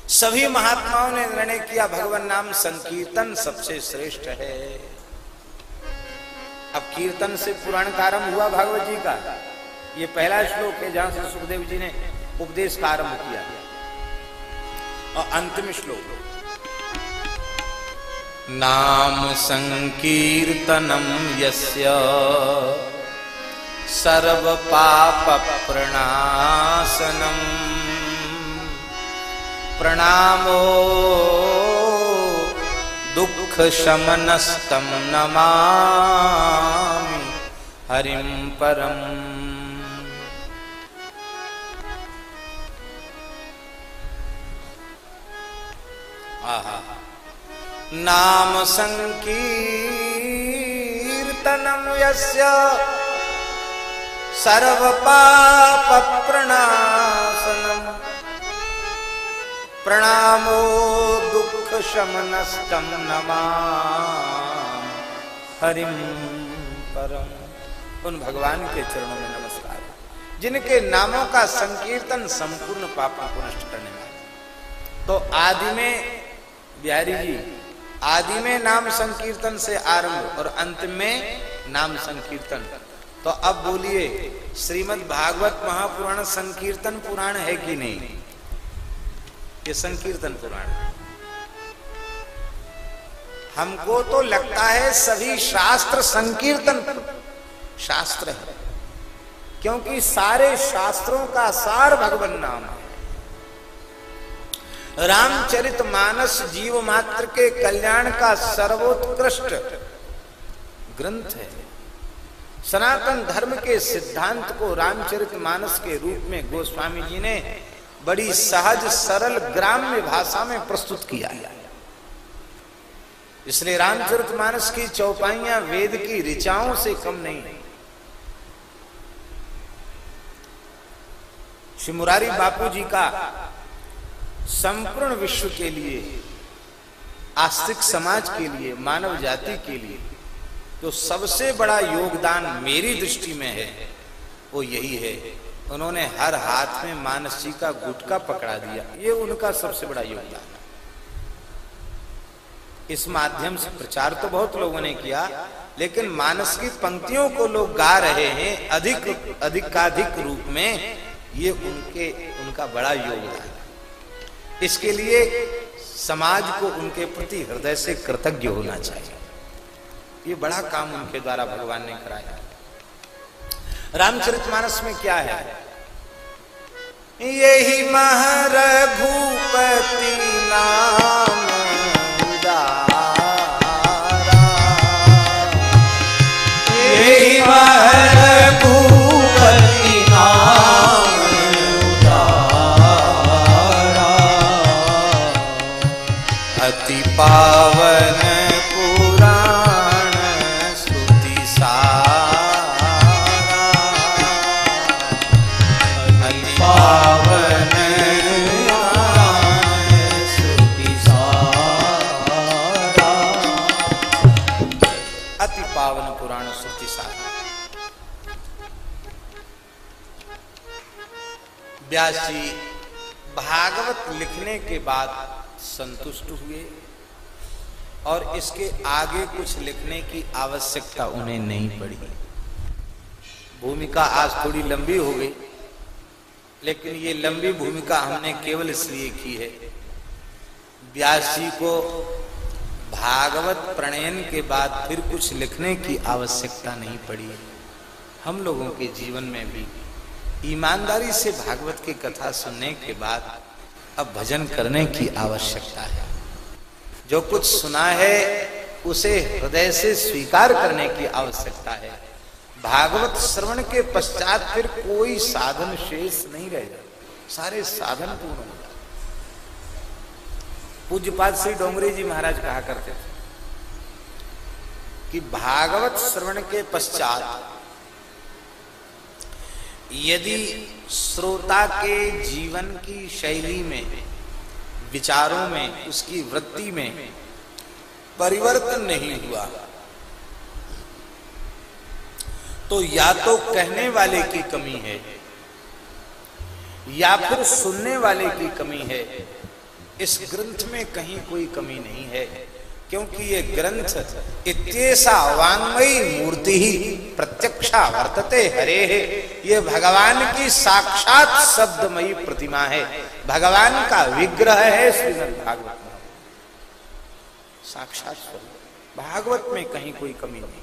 सभी महात्माओं ने निर्णय किया, भगवान नाम संकीर्तन सबसे श्रेष्ठ है। अब कीर्तन से पुराण का आरंभ हुआ भागवत जी का। ये पहला श्लोक है जहाँ से सुखदेव जी ने उपदेश का आरंभ किया। और अंतिम श्लोक। नाम संकीर्तनम यस्य सर्व पाप प्रणाशनम प्रणामो दुख शमनस्तम नमा हरिम परम नाम संकीर्तनम यस्य सर्व पाप प्रणाशनम प्रणामो दुख शमनस्तम नमा हरिम परम उन भगवान के चरणों में नमस्कार। जिनके नामों का संकीर्तन संपूर्ण पापों को नष्ट करने वाला तो आदि में, बिहारी जी आदि में नाम संकीर्तन से आरंभ और अंत में नाम संकीर्तन। तो अब बोलिए, श्रीमद् भागवत महापुराण संकीर्तन पुराण है कि नहीं? ये संकीर्तन पुराण। हमको तो लगता है सभी शास्त्र संकीर्तन शास्त्र है। क्योंकि सारे शास्त्रों का सार भगवान नाम है। रामचरित मानस जीव मात्र के कल्याण का सर्वोत्कृष्ट ग्रंथ है। सनातन धर्म के सिद्धांत को रामचरित मानस के रूप में गोस्वामी जी ने बड़ी सहज, सरल, ग्राम्य भाषा में प्रस्तुत किया है। इसलिए रामचरित मानस की चौपाइयाँ वेद की ऋचाओं से कम नहीं है। श्री मुरारी बापू जी का संपूर्ण विश्व के लिए, आस्तिक समाज के लिए, मानव जाति के लिए, जो तो सबसे बड़ा योगदान मेरी दृष्टि में है, वो यही है। उन्होंने हर हाथ में मानस जी का गुटका पकड़ा दिया। ये उनका सबसे बड़ा योगदान है। इस माध्यम से प्रचार तो बहुत लोगों ने किया, लेकिन मानस की पंक्तियों को लोग गा रहे हैं अधिक, अधिकाधिक रूप में, ये उनके, उनका बड़ा योगदान इसके लिए समाज को उनके प्रति हृदय से कृतज्ञ होना चाहिए। ये बड़ा काम उनके द्वारा भगवान ने कराया। रामचरितमानस में क्या है? यही महारघुपति नाम यही महारघुपति लिखने के बाद संतुष्ट हुए और इसके आगे कुछ लिखने की आवश्यकता उन्हें नहीं पड़ी। भूमिका आज थोड़ी लंबी हो गई, लेकिन ये लंबी भूमिका हमने केवल इसलिए की है। व्यास जी को भागवत प्रणयन के बाद फिर कुछ लिखने की आवश्यकता नहीं पड़ी। हम लोगों के जीवन में भी ईमानदारी से भागवत की कथा सुनने के बाद अब भजन करने की आवश्यकता है। जो कुछ सुना है, उसे हृदय से स्वीकार करने की आवश्यकता है। भागवत श्रवण के पश्चात फिर कोई साधन शेष नहीं रहेगा। सारे साधन पूर्ण हो जाए पूज्यपाद श्री डोंगरे जी महाराज कहा करते थे कि भागवत श्रवण के पश्चात यदि श्रोता के जीवन की शैली में, विचारों में, उसकी वृत्ति में परिवर्तन नहीं हुआ। तो या तो कहने वाले की कमी है, या फिर सुनने वाले की कमी है। इस ग्रंथ में कहीं कोई कमी नहीं है। क्योंकि ये ग्रंथ इतना वांगमयी मूर्ति ही प्रत्यक्षा वर्तते, हरे है। ये भगवान की साक्षात शब्दमयी प्रतिमा है। भगवान का विग्रह है श्रीमद भागवत में। साक्षात भागवत में कहीं कोई कमी नहीं।